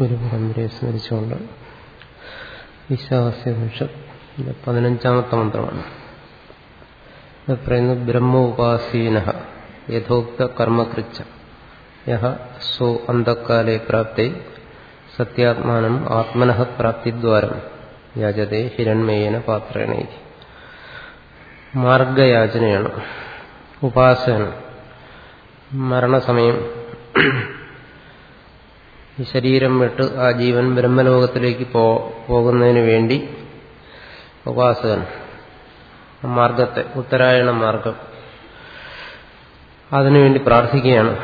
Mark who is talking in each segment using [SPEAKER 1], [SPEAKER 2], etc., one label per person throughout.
[SPEAKER 1] ഗുരുപരമ്പരയെ സ്മരിച്ചുകൊണ്ട് ഈശാവാസ്യപനിഷത്ത് പതിനഞ്ചാമത്തെ മന്ത്രമാണ്. പറയുന്നു ബ്രഹ്മ ഉപാസീന യഥോക്ത കർമ്മകൃച്ച യഹ സോ അന്ധക്കാലെ പ്രാപ്തി സത്യാത്മാനം ആത്മനഃ പ്രാപ്തിദ്വാരം യാചതേ ഹിരൺമയേന പാത്രേണ മാർഗയാചനയാണ്. ഉപാസന മരണസമയം ഈ ശരീരം വിട്ട് ആ ജീവൻ ബ്രഹ്മലോകത്തിലേക്ക് പോകുന്നതിന് വേണ്ടി ഉപാസകൻ. മാർഗത്തെ ഉത്തരായണ മാർഗം. അതിനുവേണ്ടി പ്രാർത്ഥിക്കുകയാണ്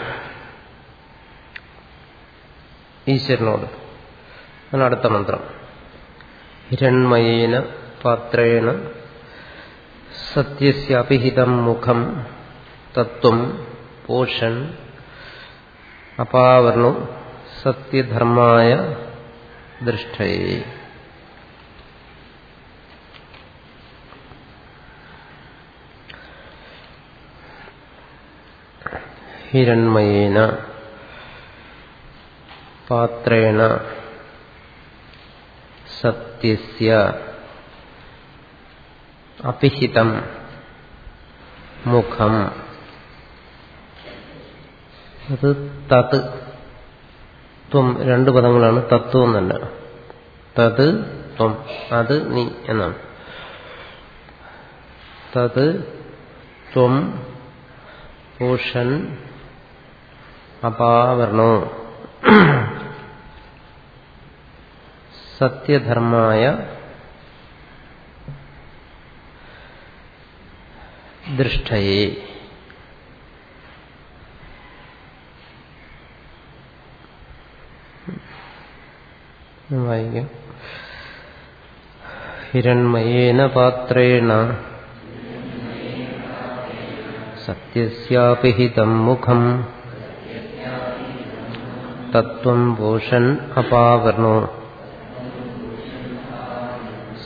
[SPEAKER 1] ഈശ്വരനോട്. അടുത്ത മന്ത്രം. ഹിരൺമയേന പാത്രേണ സത്യസ്യപിഹിതം മുഖം തത്വം പോഷൻ അപാവർണു സത്യധർമായ ദൃഷ്ടയെ ഹിരൺമയേന പാത്രേണ സത്യസ്യ അപിഹിതം മുഖം അത് തത് ത്വം രണ്ട് പദങ്ങളാണ്. തത്വം തന്നെ. തത് ത്വം. അത് നീ എന്നാണ്. തത് ത്വം പൂഷൻ അപാവർണോ സത്യധർമായ ദൃഷ്ടയെ വായിക്കാം ഹിരൺമയേന പാത്രേണ. സത്യസ്യാപിഹിതം മുഖം. തത്വം ഭൂഷൻ അപാവർണോ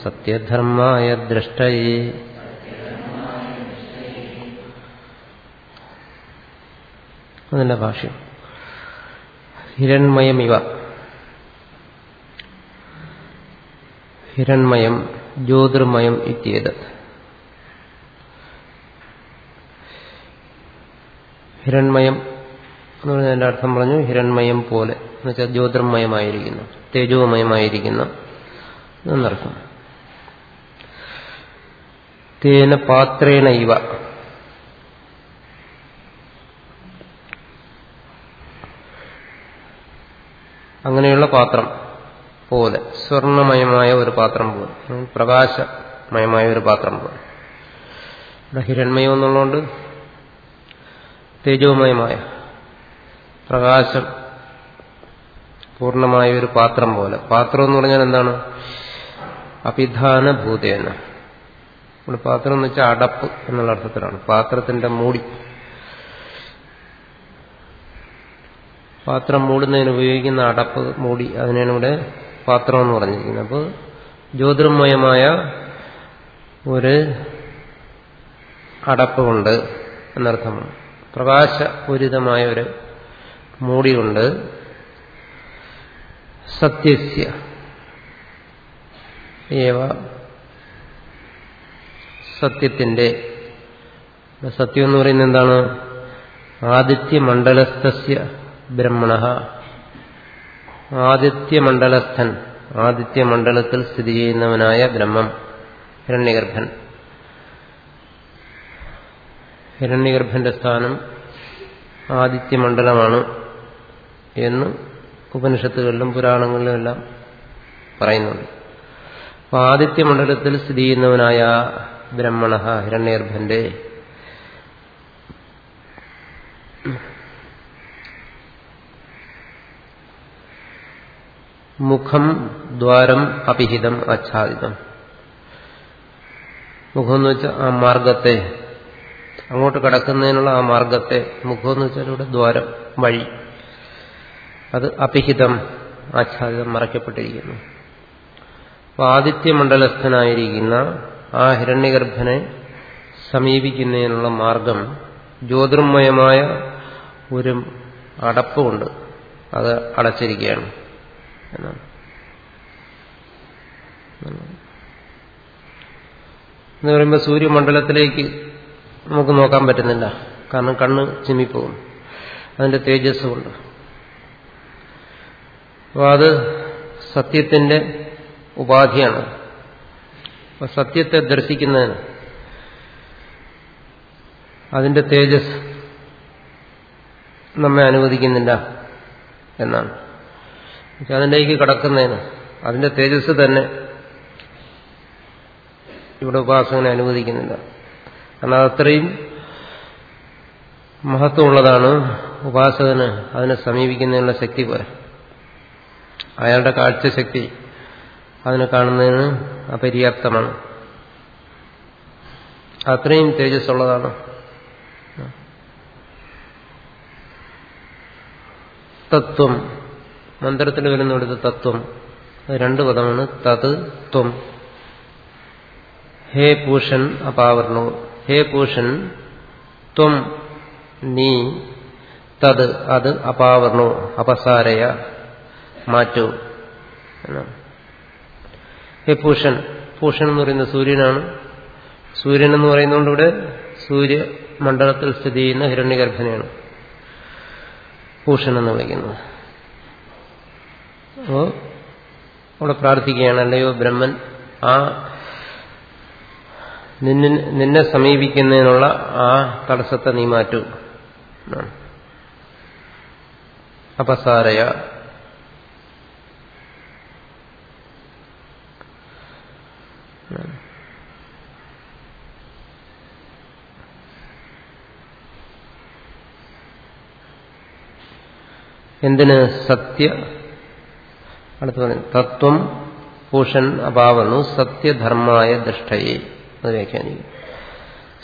[SPEAKER 1] സത്യധർമായ ദൃഷ്ടയെ. അതിന്റെ ഭാഷ്യം. ഹിരൺമയമിവ. ഹിരൺമയം ജ്യോതിർമയം ഇത്യേത് ഹിരൺമയം എന്ന് പറഞ്ഞാൽ പറഞ്ഞതിന്റെ അർത്ഥം പറഞ്ഞു ഹിരൺമയം പോലെ. എന്ന് എന്നുവെച്ചാൽ ജ്യോതിർമയമായിരിക്കുന്നു തേജോമയമായിരിക്കുന്ന എന്നർത്ഥം. തേന പാത്രേണ ഇവ. അങ്ങനെയുള്ള പാത്രം പോലെ സ്വർണമയമായ ഒരു പാത്രം പോലെ പ്രകാശമയമായ ഒരു പാത്രം പോലെ. ഇവിടെ ഹിരൺമയം എന്നുള്ളതുകൊണ്ട് തേജോമയമായ പ്രകാശം പൂർണമായ ഒരു പാത്രം പോലെ. പാത്രം എന്ന് പറഞ്ഞാൽ എന്താണ്? അഭിധാന ഭൂതേന പാത്രം എന്ന് വെച്ചാൽ അടപ്പ് എന്നുള്ള അർത്ഥത്തിലാണ്. പാത്രത്തിന്റെ മൂടി. പാത്രം മൂടുന്നതിന് ഉപയോഗിക്കുന്ന അടപ്പ് മൂടി അതിനാണ് ഇവിടെ പാത്രം എന്ന് പറഞ്ഞിരിക്കുന്നത് അപ്പോൾ ജ്യോതിർമയമായ ഒരു അടപ്പ് കൊണ്ട് എന്നർത്ഥമാണ് പ്രകാശപൂരിതമായ ഒരു മൂടി കൊണ്ട് സത്യസ്യ. ഏവ സത്യത്തിന്റെ സത്യം എന്ന് പറയുന്നത് എന്താണ്? ആദിത്യമണ്ഡലസ്ഥസ്യ ബ്രഹ്മണ ആദിത്യമണ്ഡലസ്ഥൻ. ആദിത്യമണ്ഡലത്തിൽ സ്ഥിതി ചെയ്യുന്നവനായ ബ്രഹ്മം ഹിരണ്യഗർഭൻ. ഹിരണ്യഗർഭന്റെ സ്ഥാനം ആദിത്യമണ്ഡലമാണ് എന്ന് ഉപനിഷത്തുകളിലും പുരാണങ്ങളിലും എല്ലാം പറയുന്നുണ്ട്. അപ്പൊ ആദിത്യമണ്ഡലത്തിൽ സ്ഥിതി ചെയ്യുന്നവനായ ബ്രഹ്മണ ഹിരണ്യഗർഭന്റെ മുഖം ദ്വാരം അപിഹിതം ആച്ഛാദിതം മുഖം എന്ന് വെച്ചാൽ ആ മാർഗത്തെ അങ്ങോട്ട് കടക്കുന്നതിനുള്ള ആ മാർഗത്തെ മുഖം എന്ന് വെച്ചാൽ ഇവിടെ ദ്വാരം വഴി. അത് അപിഹിതം ആച്ഛാദിതം മറയ്ക്കപ്പെട്ടിരിക്കുന്നു. അപ്പൊ ആദിത്യമണ്ഡലസ്ഥനായിരിക്കുന്ന ആ ഹിരണ്യഗർഭനെ സമീപിക്കുന്നതിനുള്ള മാർഗം ജ്യോതിർമയമായ ഒരു അടപ്പുണ്ട്. അത് അടച്ചിരിക്കുകയാണ്. എന്നാണ്. എന്ന് പറയുമ്പോൾ സൂര്യമണ്ഡലത്തിലേക്ക് നമുക്ക് നോക്കാൻ പറ്റുന്നില്ല. കാരണം കണ്ണ് ചിമ്മിപ്പോകും. അതിന്റെ തേജസ് കൊണ്ട് അപ്പോൾ അത് സത്യത്തിന്റെ ഉപാധിയാണ്. സത്യത്തെ ദർശിക്കുന്നതിന് അതിന്റെ തേജസ് നമ്മെ അനുവദിക്കുന്നില്ല എന്നാണ്. അതിലേക്ക് കടക്കുന്നതിന് അതിന്റെ തേജസ് തന്നെ ഇവിടെ ഉപാസകനെ അനുവദിക്കുന്നില്ല. കാരണം അതത്രയും മഹത്വമുള്ളതാണ് ഉപാസകന് അതിനെ സമീപിക്കുന്നതിനുള്ള ശക്തി പോലെ അയാളുടെ കാഴ്ചശക്തി അതിനെ കാണുന്നതിന് അപര്യാപ്തമാണ്. അത്രയും തേജസ്സുള്ളതാണ്. തത്വം മന്ത്രത്തിൽ വരുന്നിടത്ത് തത്വം. രണ്ടു പദമാണ്. തത് ത്വം. ഹേ പൂഷൻ അപാവർണോ. ഹേ പൂഷൻ ത്വം നീ തത് അത് അപാവർണോ. അപസാരയ മാറ്റൂ. ഹേ പൂഷൻ. പൂഷൻ എന്ന് പറയുന്ന സൂര്യനാണ്. സൂര്യൻ എന്ന് പറയുന്നതുകൊണ്ട് ഇവിടെ സൂര്യ മണ്ഡലത്തിൽ സ്ഥിതി ചെയ്യുന്ന ഹിരണ്യഗർഭനെയാണ്. പൂഷൻ എന്ന് വിളിക്കുന്നത്. അപ്പോ അവിടെ പ്രാർത്ഥിക്കുകയാണ്. അല്ലയോ ബ്രഹ്മൻ ആ നിന്നെ സമീപിക്കുന്നതിനുള്ള ആ തടസ്സത്തെ നീ മാറ്റൂ. അപസാരയ. എന്തിന് സത്യ അടുത്ത് തത്വം പൂഷൻ അഭാവന്നു സത്യധർമായ ദൃഷ്ടയെ അത് വ്യാഖ്യാനിക്കും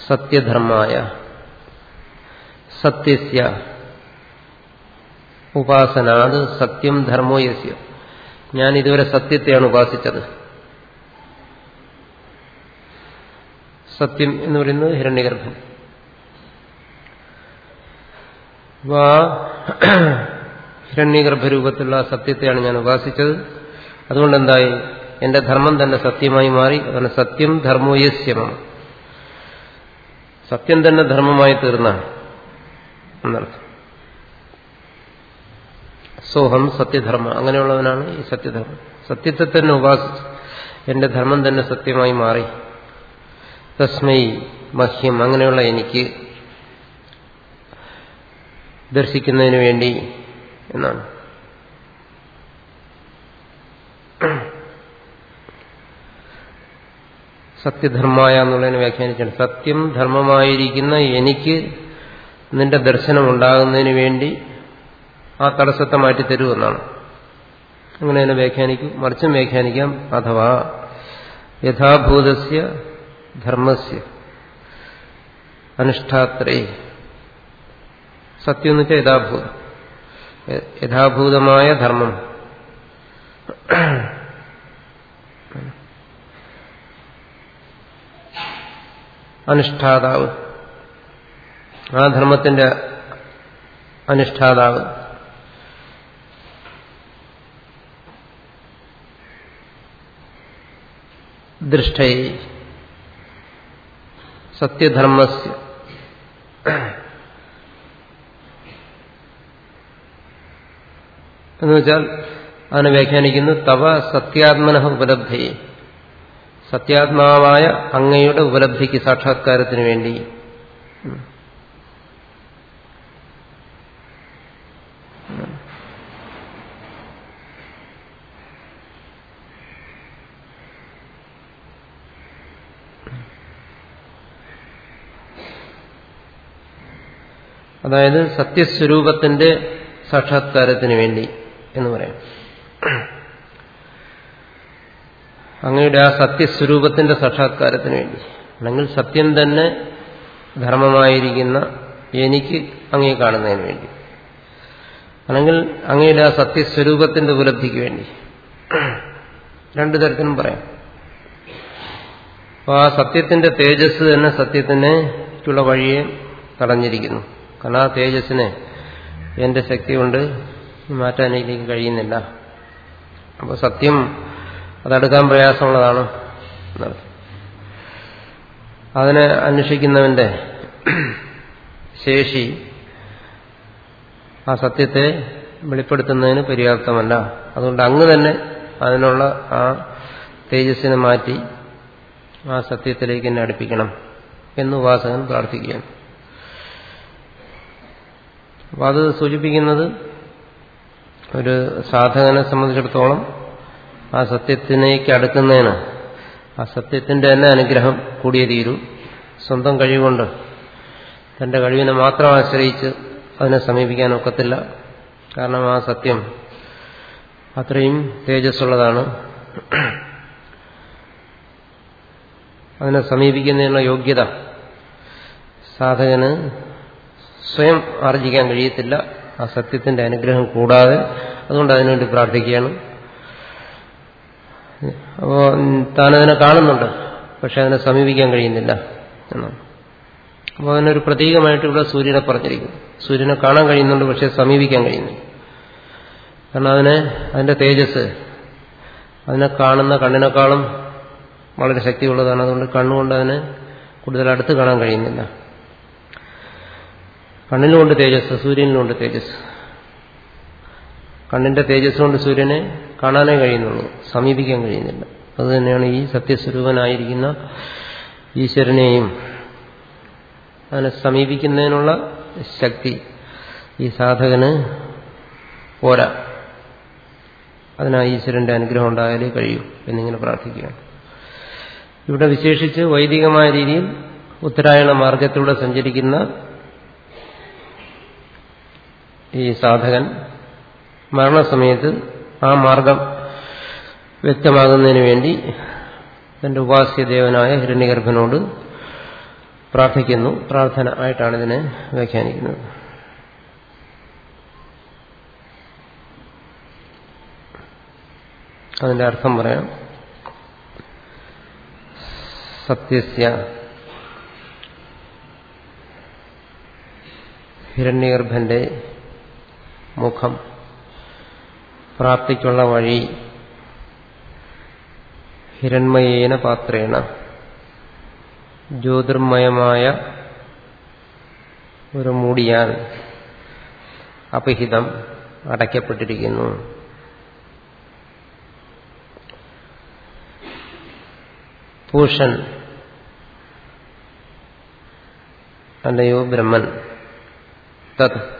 [SPEAKER 1] സത്യധർമായ സത്യസ്യ ഉപാസനാത് സത്യം ധർമ്മോ യസ്യ. ഞാൻ ഇതുവരെ സത്യത്തെയാണ് ഉപാസിച്ചത്. സത്യം എന്ന് പറയുന്നത് ഹിരണ്യഗർഭൻ ഹിരണ്യഗർഭരൂപത്തിലുള്ള സത്യത്തെയാണ് ഞാൻ ഉപാസിച്ചത്. അതുകൊണ്ട് എന്തായി എന്റെ ധർമ്മം തന്നെ സത്യമായി മാറി അതാണ് സത്യം ധർമ്മോയസ്യമാണ് സത്യം തന്നെ ധർമ്മമായി തീർന്നാണ്. എന്നർത്ഥം. സോഹം സത്യധർമ്മ അങ്ങനെയുള്ളവനാണ് ഈ സത്യധർമ്മം. സത്യത്തെ തന്നെ ഉപാസിച്ചു എന്റെ ധർമ്മം തന്നെ സത്യമായി മാറി. തസ്മൈ മഹ്യം അങ്ങനെയുള്ള എനിക്ക് ദർശിക്കുന്നതിന് വേണ്ടി എന്നാണ്. സത്യധർമായ എന്നുള്ളതിനെ വ്യാഖ്യാനിച്ചാണ്. സത്യം ധർമ്മമായിരിക്കുന്ന എനിക്ക് നിന്റെ ദർശനം ഉണ്ടാകുന്നതിന് വേണ്ടി ആ തടസ്സത്തെ മാറ്റിത്തരൂ എന്നാണ് അങ്ങനെ തന്നെ വ്യാഖ്യാനിക്കും. മറിച്ചും വ്യാഖ്യാനിക്കാം. അഥവാ യഥാഭൂതസ്യ ധർമ്മസ്യ അനുഷ്ഠാത്രേ. സത്യം എന്ന് വെച്ചാൽ യഥാഭൂതം. യഥാഭൂതമായ ധർമ്മം. അനുഷ്ഠാതാവ്. ആ ധർമ്മത്തിന്റെ അനുഷ്ഠാതാവ്. ദൃഷ്ടയെ സത്യധർമ്മസ്യ എന്നുവെച്ചാൽ അതിനെ വ്യാഖ്യാനിക്കുന്നു തവ സത്യാത്മന ഉപലബ്ധയെ സത്യാത്മാവായ അങ്ങയുടെ ഉപലബ്ധിക്ക് സാക്ഷാത്കാരത്തിന് വേണ്ടി. അതായത് സത്യസ്വരൂപത്തിന്റെ സാക്ഷാത്കാരത്തിന് വേണ്ടി. എന്ന് പറയാം. അങ്ങയുടെ ആ സത്യസ്വരൂപത്തിന്റെ സാക്ഷാത്കാരത്തിന് വേണ്ടി. അല്ലെങ്കിൽ സത്യം തന്നെ ധർമ്മമായിരിക്കുന്ന എനിക്ക് അങ്ങേ കാണുന്നതിന് വേണ്ടി. അല്ലെങ്കിൽ അങ്ങയുടെ ആ സത്യസ്വരൂപത്തിന്റെ ഉപലബ്ധിക്ക് വേണ്ടി. രണ്ടു തരത്തിലും പറയാം. അപ്പോൾ ആ സത്യത്തിന്റെ തേജസ് തന്നെ സത്യത്തിനേക്കുള്ള വഴിയെ തടഞ്ഞിരിക്കുന്നു. കാരണം ആ തേജസ്സിനെ എന്റെ ശക്തി കൊണ്ട് മാറ്റാൻ എനിക്ക് കഴിയുന്നില്ല. അപ്പോൾ സത്യം അതെടുക്കാൻ പ്രയാസമുള്ളതാണ്. അതിനെ അന്വേഷിക്കുന്നവന്റെ ശേഷി ആ സത്യത്തെ വെളിപ്പെടുത്തുന്നതിന് പര്യാപ്തമല്ല. അതുകൊണ്ട് അങ്ങ് തന്നെ അതിനുള്ള ആ തേജസ്സിനെ മാറ്റി ആ സത്യത്തിലേക്ക് എന്നെ അടുപ്പിക്കണം എന്ന് ഉപാസകൻ പ്രാർത്ഥിക്കുകയാണ്. അപ്പൊ അത് സൂചിപ്പിക്കുന്നത് ഒരു സാധകനെ സംബന്ധിച്ചിടത്തോളം ആ സത്യത്തിനേക്ക് അടുക്കുന്നതിന് ആ സത്യത്തിന്റെ തന്നെ അനുഗ്രഹം കൂടിയേ തീരൂ. സ്വന്തം കഴിവുകൊണ്ട് തന്റെ കഴിവിനെ മാത്രം ആശ്രയിച്ച് അതിനെ സമീപിക്കാൻ ഒക്കത്തില്ല. കാരണം ആ സത്യം അത്രയും തേജസ്സുള്ളതാണ്. അതിനെ സമീപിക്കുന്നതിനുള്ള യോഗ്യത സാധകന് സ്വയം ആർജിക്കാൻ കഴിയത്തില്ല. ആ സത്യത്തിന്റെ അനുഗ്രഹം കൂടാതെ അതുകൊണ്ട് അതിനുവേണ്ടി പ്രാർത്ഥിക്കുകയാണ്. അപ്പോ താനതിനെ കാണുന്നുണ്ട് പക്ഷെ അതിനെ സമീപിക്കാൻ കഴിയുന്നില്ല എന്നാണ്. അപ്പോൾ അതിനൊരു പ്രതീകമായിട്ട് ഇവിടെ സൂര്യനെ പറഞ്ഞിരിക്കുന്നു. സൂര്യനെ കാണാൻ കഴിയുന്നുണ്ട് പക്ഷെ സമീപിക്കാൻ കഴിയുന്നില്ല. കാരണം അതിനെ അതിന്റെ തേജസ് അതിനെ കാണുന്ന കണ്ണിനേക്കാളും വളരെ ശക്തിയുള്ളതാണ്. അതുകൊണ്ട് കണ്ണുകൊണ്ട് അതിനെ കൂടുതൽ അടുത്ത് കാണാൻ കഴിയുന്നില്ല. കണ്ണിനുകൊണ്ട് തേജസ് സൂര്യനിലുണ്ട് തേജസ്. കണ്ണിന്റെ തേജസ് കൊണ്ട് സൂര്യനെ കാണാനേ കഴിയുന്നുള്ളൂ സമീപിക്കാൻ കഴിയുന്നില്ല. അതുതന്നെയാണ് ഈ സത്യസ്വരൂപനായിരിക്കുന്ന ഈശ്വരനെയും അതിനെ സമീപിക്കുന്നതിനുള്ള ശക്തി. ഈ സാധകന് പോരാ. അതിനാ ഈശ്വരന്റെ അനുഗ്രഹം ഉണ്ടായാലേ കഴിയൂ എന്നിങ്ങനെ പ്രാർത്ഥിക്കുകയാണ്. ഇവിടെ വിശേഷിച്ച് വൈദികമായ രീതിയിൽ ഉത്തരായണ മാർഗത്തിലൂടെ സഞ്ചരിക്കുന്ന ഈ സാധകൻ മരണസമയത്ത് ആ മാർഗം വ്യക്തമാകുന്നതിന് വേണ്ടി തന്റെ ഉപാസ്യദേവനായ ഹിരണ്യഗർഭനോട് പ്രാർത്ഥിക്കുന്നു. പ്രാർത്ഥന ആയിട്ടാണ് ഇതിനെ വ്യാഖ്യാനിക്കുന്നത്. അതിന്റെ അർത്ഥം പറയാം. സത്യസ്യ ഹിരണ്യഗർഭന്റെ മുഖം പ്രാപ്തിക്കുള്ള വഴി ഹിരൺമയേന പാത്രേണ. ജ്യോതിർമയമായ ഒരു മൂടിയാൽ അപഹിതം അടയ്ക്കപ്പെട്ടിരിക്കുന്നു. പൂഷൻ അല്ലയോ ബ്രഹ്മൻ. തത്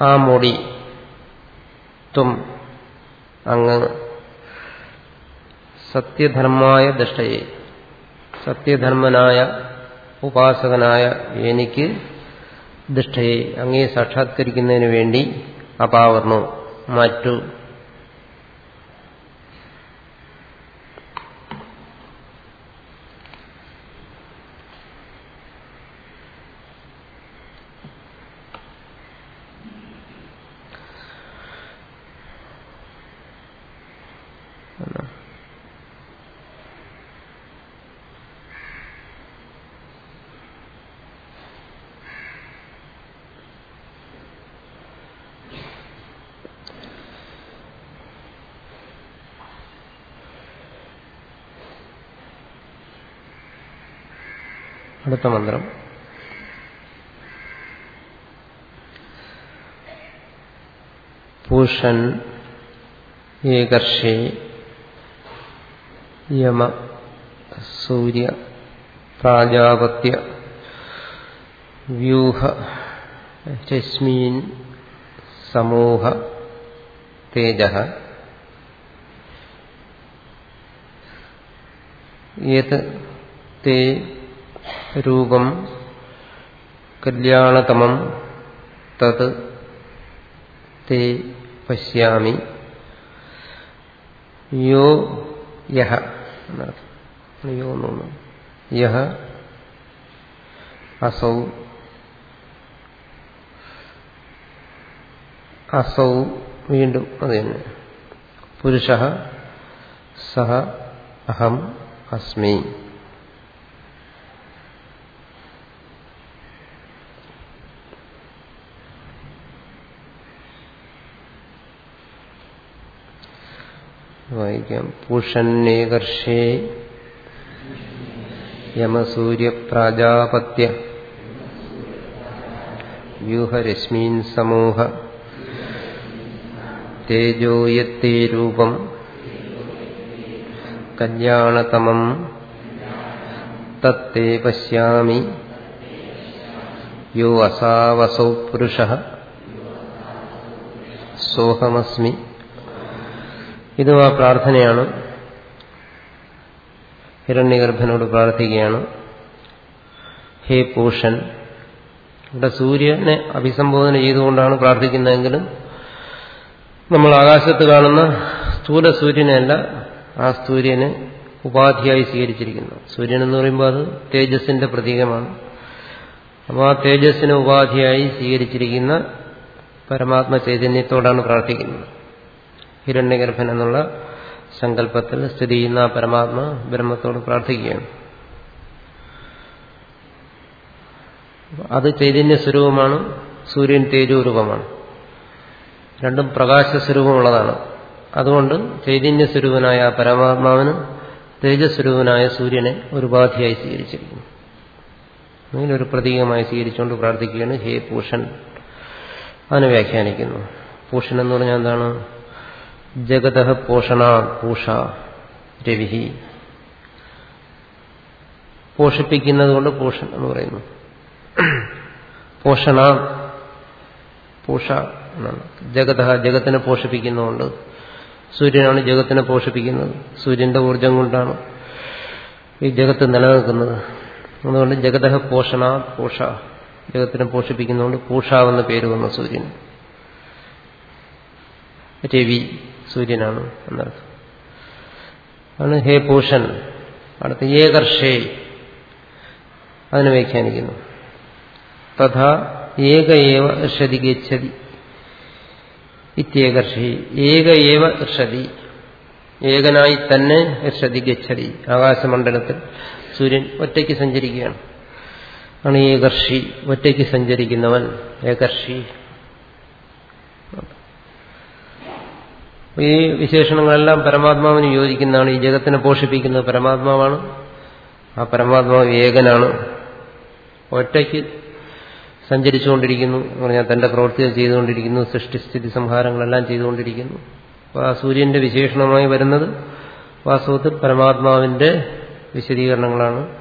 [SPEAKER 1] ആ മുടി ത്വം അങ്ങ് സത്യധർമായ ദൃഷ്ടയെ സത്യധർമ്മനായ ഉപാസകനായ എനിക്ക് ദൃഷ്ടയെ അങ്ങേ സാക്ഷാത്കരിക്കുന്നതിന് വേണ്ടി അപാവർണോ മറ്റു അടുത്ത മന്ത്രം പൂഷൻ ഏകർഷേ യമ സൂര്യ പ്രാജാപത്യ വ്യൂഹ രശ്മീൻ സമൂഹ തേജ യത് തേ രൂപം കല്യാണതമം തത് തേ പശ്യാമി യോ യഹ യോ യഹ അസൗ അസൗ വീണ്ടും അത് തന്നെ. പുരുഷ സഹ അഹം അസ്മി. വായിക്കാം. പൂഷന്നേകർഷേ യമസൂര്യപ്രാജാപത്യ. വ്യൂഹരശ്മീൻ സമൂഹ. തേജോയത്തേ രൂപം. കല്യാണതമം. തത്തേ പശ്യാമി. യോ അസാവസൗ പുരുഷ. സോഹമസ്മി. ഇതും ആ പ്രാർത്ഥനയാണ്. ഹിരണ്യഗർഭനോട് പ്രാർത്ഥിക്കുകയാണ്. ഹേ പൂഷൻ ഇവിടെ സൂര്യനെ അഭിസംബോധന ചെയ്തുകൊണ്ടാണ് പ്രാർത്ഥിക്കുന്നതെങ്കിലും നമ്മൾ ആകാശത്ത് കാണുന്ന സ്ഥൂല സൂര്യനല്ല ആ സൂര്യനെ ഉപാധിയായി സ്വീകരിച്ചിരിക്കുന്നു. സൂര്യൻ എന്ന് പറയുമ്പോൾ അത് തേജസ്സിന്റെ പ്രതീകമാണ്. അപ്പോൾ ആ തേജസ്സിനെ ഉപാധിയായി സ്വീകരിച്ചിരിക്കുന്ന പരമാത്മ ചൈതന്യത്തോടാണ് പ്രാർത്ഥിക്കുന്നത്. ഹിരണ്യഗർഭൻ എന്നുള്ള സങ്കല്പത്തിൽ സ്ഥിതി ചെയ്യുന്ന ആ പരമാത്മ ബ്രഹ്മത്തോട് പ്രാർത്ഥിക്കുകയാണ്. അത് ചൈതന്യ സ്വരൂപമാണ് സൂര്യൻ തേജോരൂപമാണ് രണ്ടും പ്രകാശ സ്വരൂപമുള്ളതാണ്. അതുകൊണ്ട് ചൈതന്യ സ്വരൂപനായ പരമാത്മാവിന് തേജസ്വരൂപനായ സൂര്യനെ ഒരു ഉപാധിയായി സ്വീകരിച്ചിരിക്കുന്നു. അങ്ങനെ ഒരു പ്രതീകമായി സ്വീകരിച്ചുകൊണ്ട് പ്രാർത്ഥിക്കുകയാണ് ഹേ പൂഷൻ. അതിനെ വ്യാഖ്യാനിക്കുന്നു. പൂഷൻ എന്ന് പറഞ്ഞാൽ എന്താണ്? ജഗത പോഷണ പൂഷ രവിഹി. പോഷിപ്പിക്കുന്നത് കൊണ്ട് പൂഷൻ എന്ന് പറയുന്നു. പോഷണ പൂഷ എന്നാണ്. ജഗത ജഗത്തിനെ പോഷിപ്പിക്കുന്നതുകൊണ്ട് സൂര്യനാണ് ജഗത്തിനെ പോഷിപ്പിക്കുന്നത്. സൂര്യന്റെ ഊർജം കൊണ്ടാണ് ഈ ജഗത്ത് നിലനിൽക്കുന്നത്. അതുകൊണ്ട് ജഗത പോഷണ പൂഷ ജഗത്തിനെ പോഷിപ്പിക്കുന്നതുകൊണ്ട് പൂഷ എന്ന പേര് വന്നു സൂര്യൻ രവി സൂര്യനാണ് എന്നർത്ഥം. ആണ് ഹേ പൂഷൻ അടുത്ത ഏകർഷേ. അതിനെ വ്യാഖ്യാനിക്കുന്നു. തഥാ ഏക ഏവ ഋഷതി ഗച്ഛതി. ഇത്യേകർഷി. ഏക ഏവ ഋഷതി. ഏകനായി തന്നെ ഋഷതി ഗച്ഛതി. ആകാശമണ്ഡലത്തിൽ സൂര്യൻ ഒറ്റയ്ക്ക് സഞ്ചരിക്കുകയാണ്. ആണ് ഏകർഷി. ഒറ്റയ്ക്ക് സഞ്ചരിക്കുന്നവൻ ഏകർഷി. ഈ വിശേഷണങ്ങളെല്ലാം പരമാത്മാവിന് യോജിക്കുന്നതാണ്. ഈ ജഗത്തിനെ പോഷിപ്പിക്കുന്നത് പരമാത്മാവാണ്. ആ പരമാത്മാവ് ഏകനാണ്. ഒറ്റയ്ക്ക് സഞ്ചരിച്ചുകൊണ്ടിരിക്കുന്നു. എന്ന് പറഞ്ഞാൽ തന്റെ പ്രവൃത്തികൾ ചെയ്തുകൊണ്ടിരിക്കുന്നു. സൃഷ്ടിസ്ഥിതി സംഹാരങ്ങളെല്ലാം ചെയ്തുകൊണ്ടിരിക്കുന്നു. അപ്പോൾ ആ സൂര്യന്റെ വിശേഷണമായി വരുന്നത് വാസ്തവത്തിൽ പരമാത്മാവിന്റെ വിശദീകരണങ്ങളാണ്.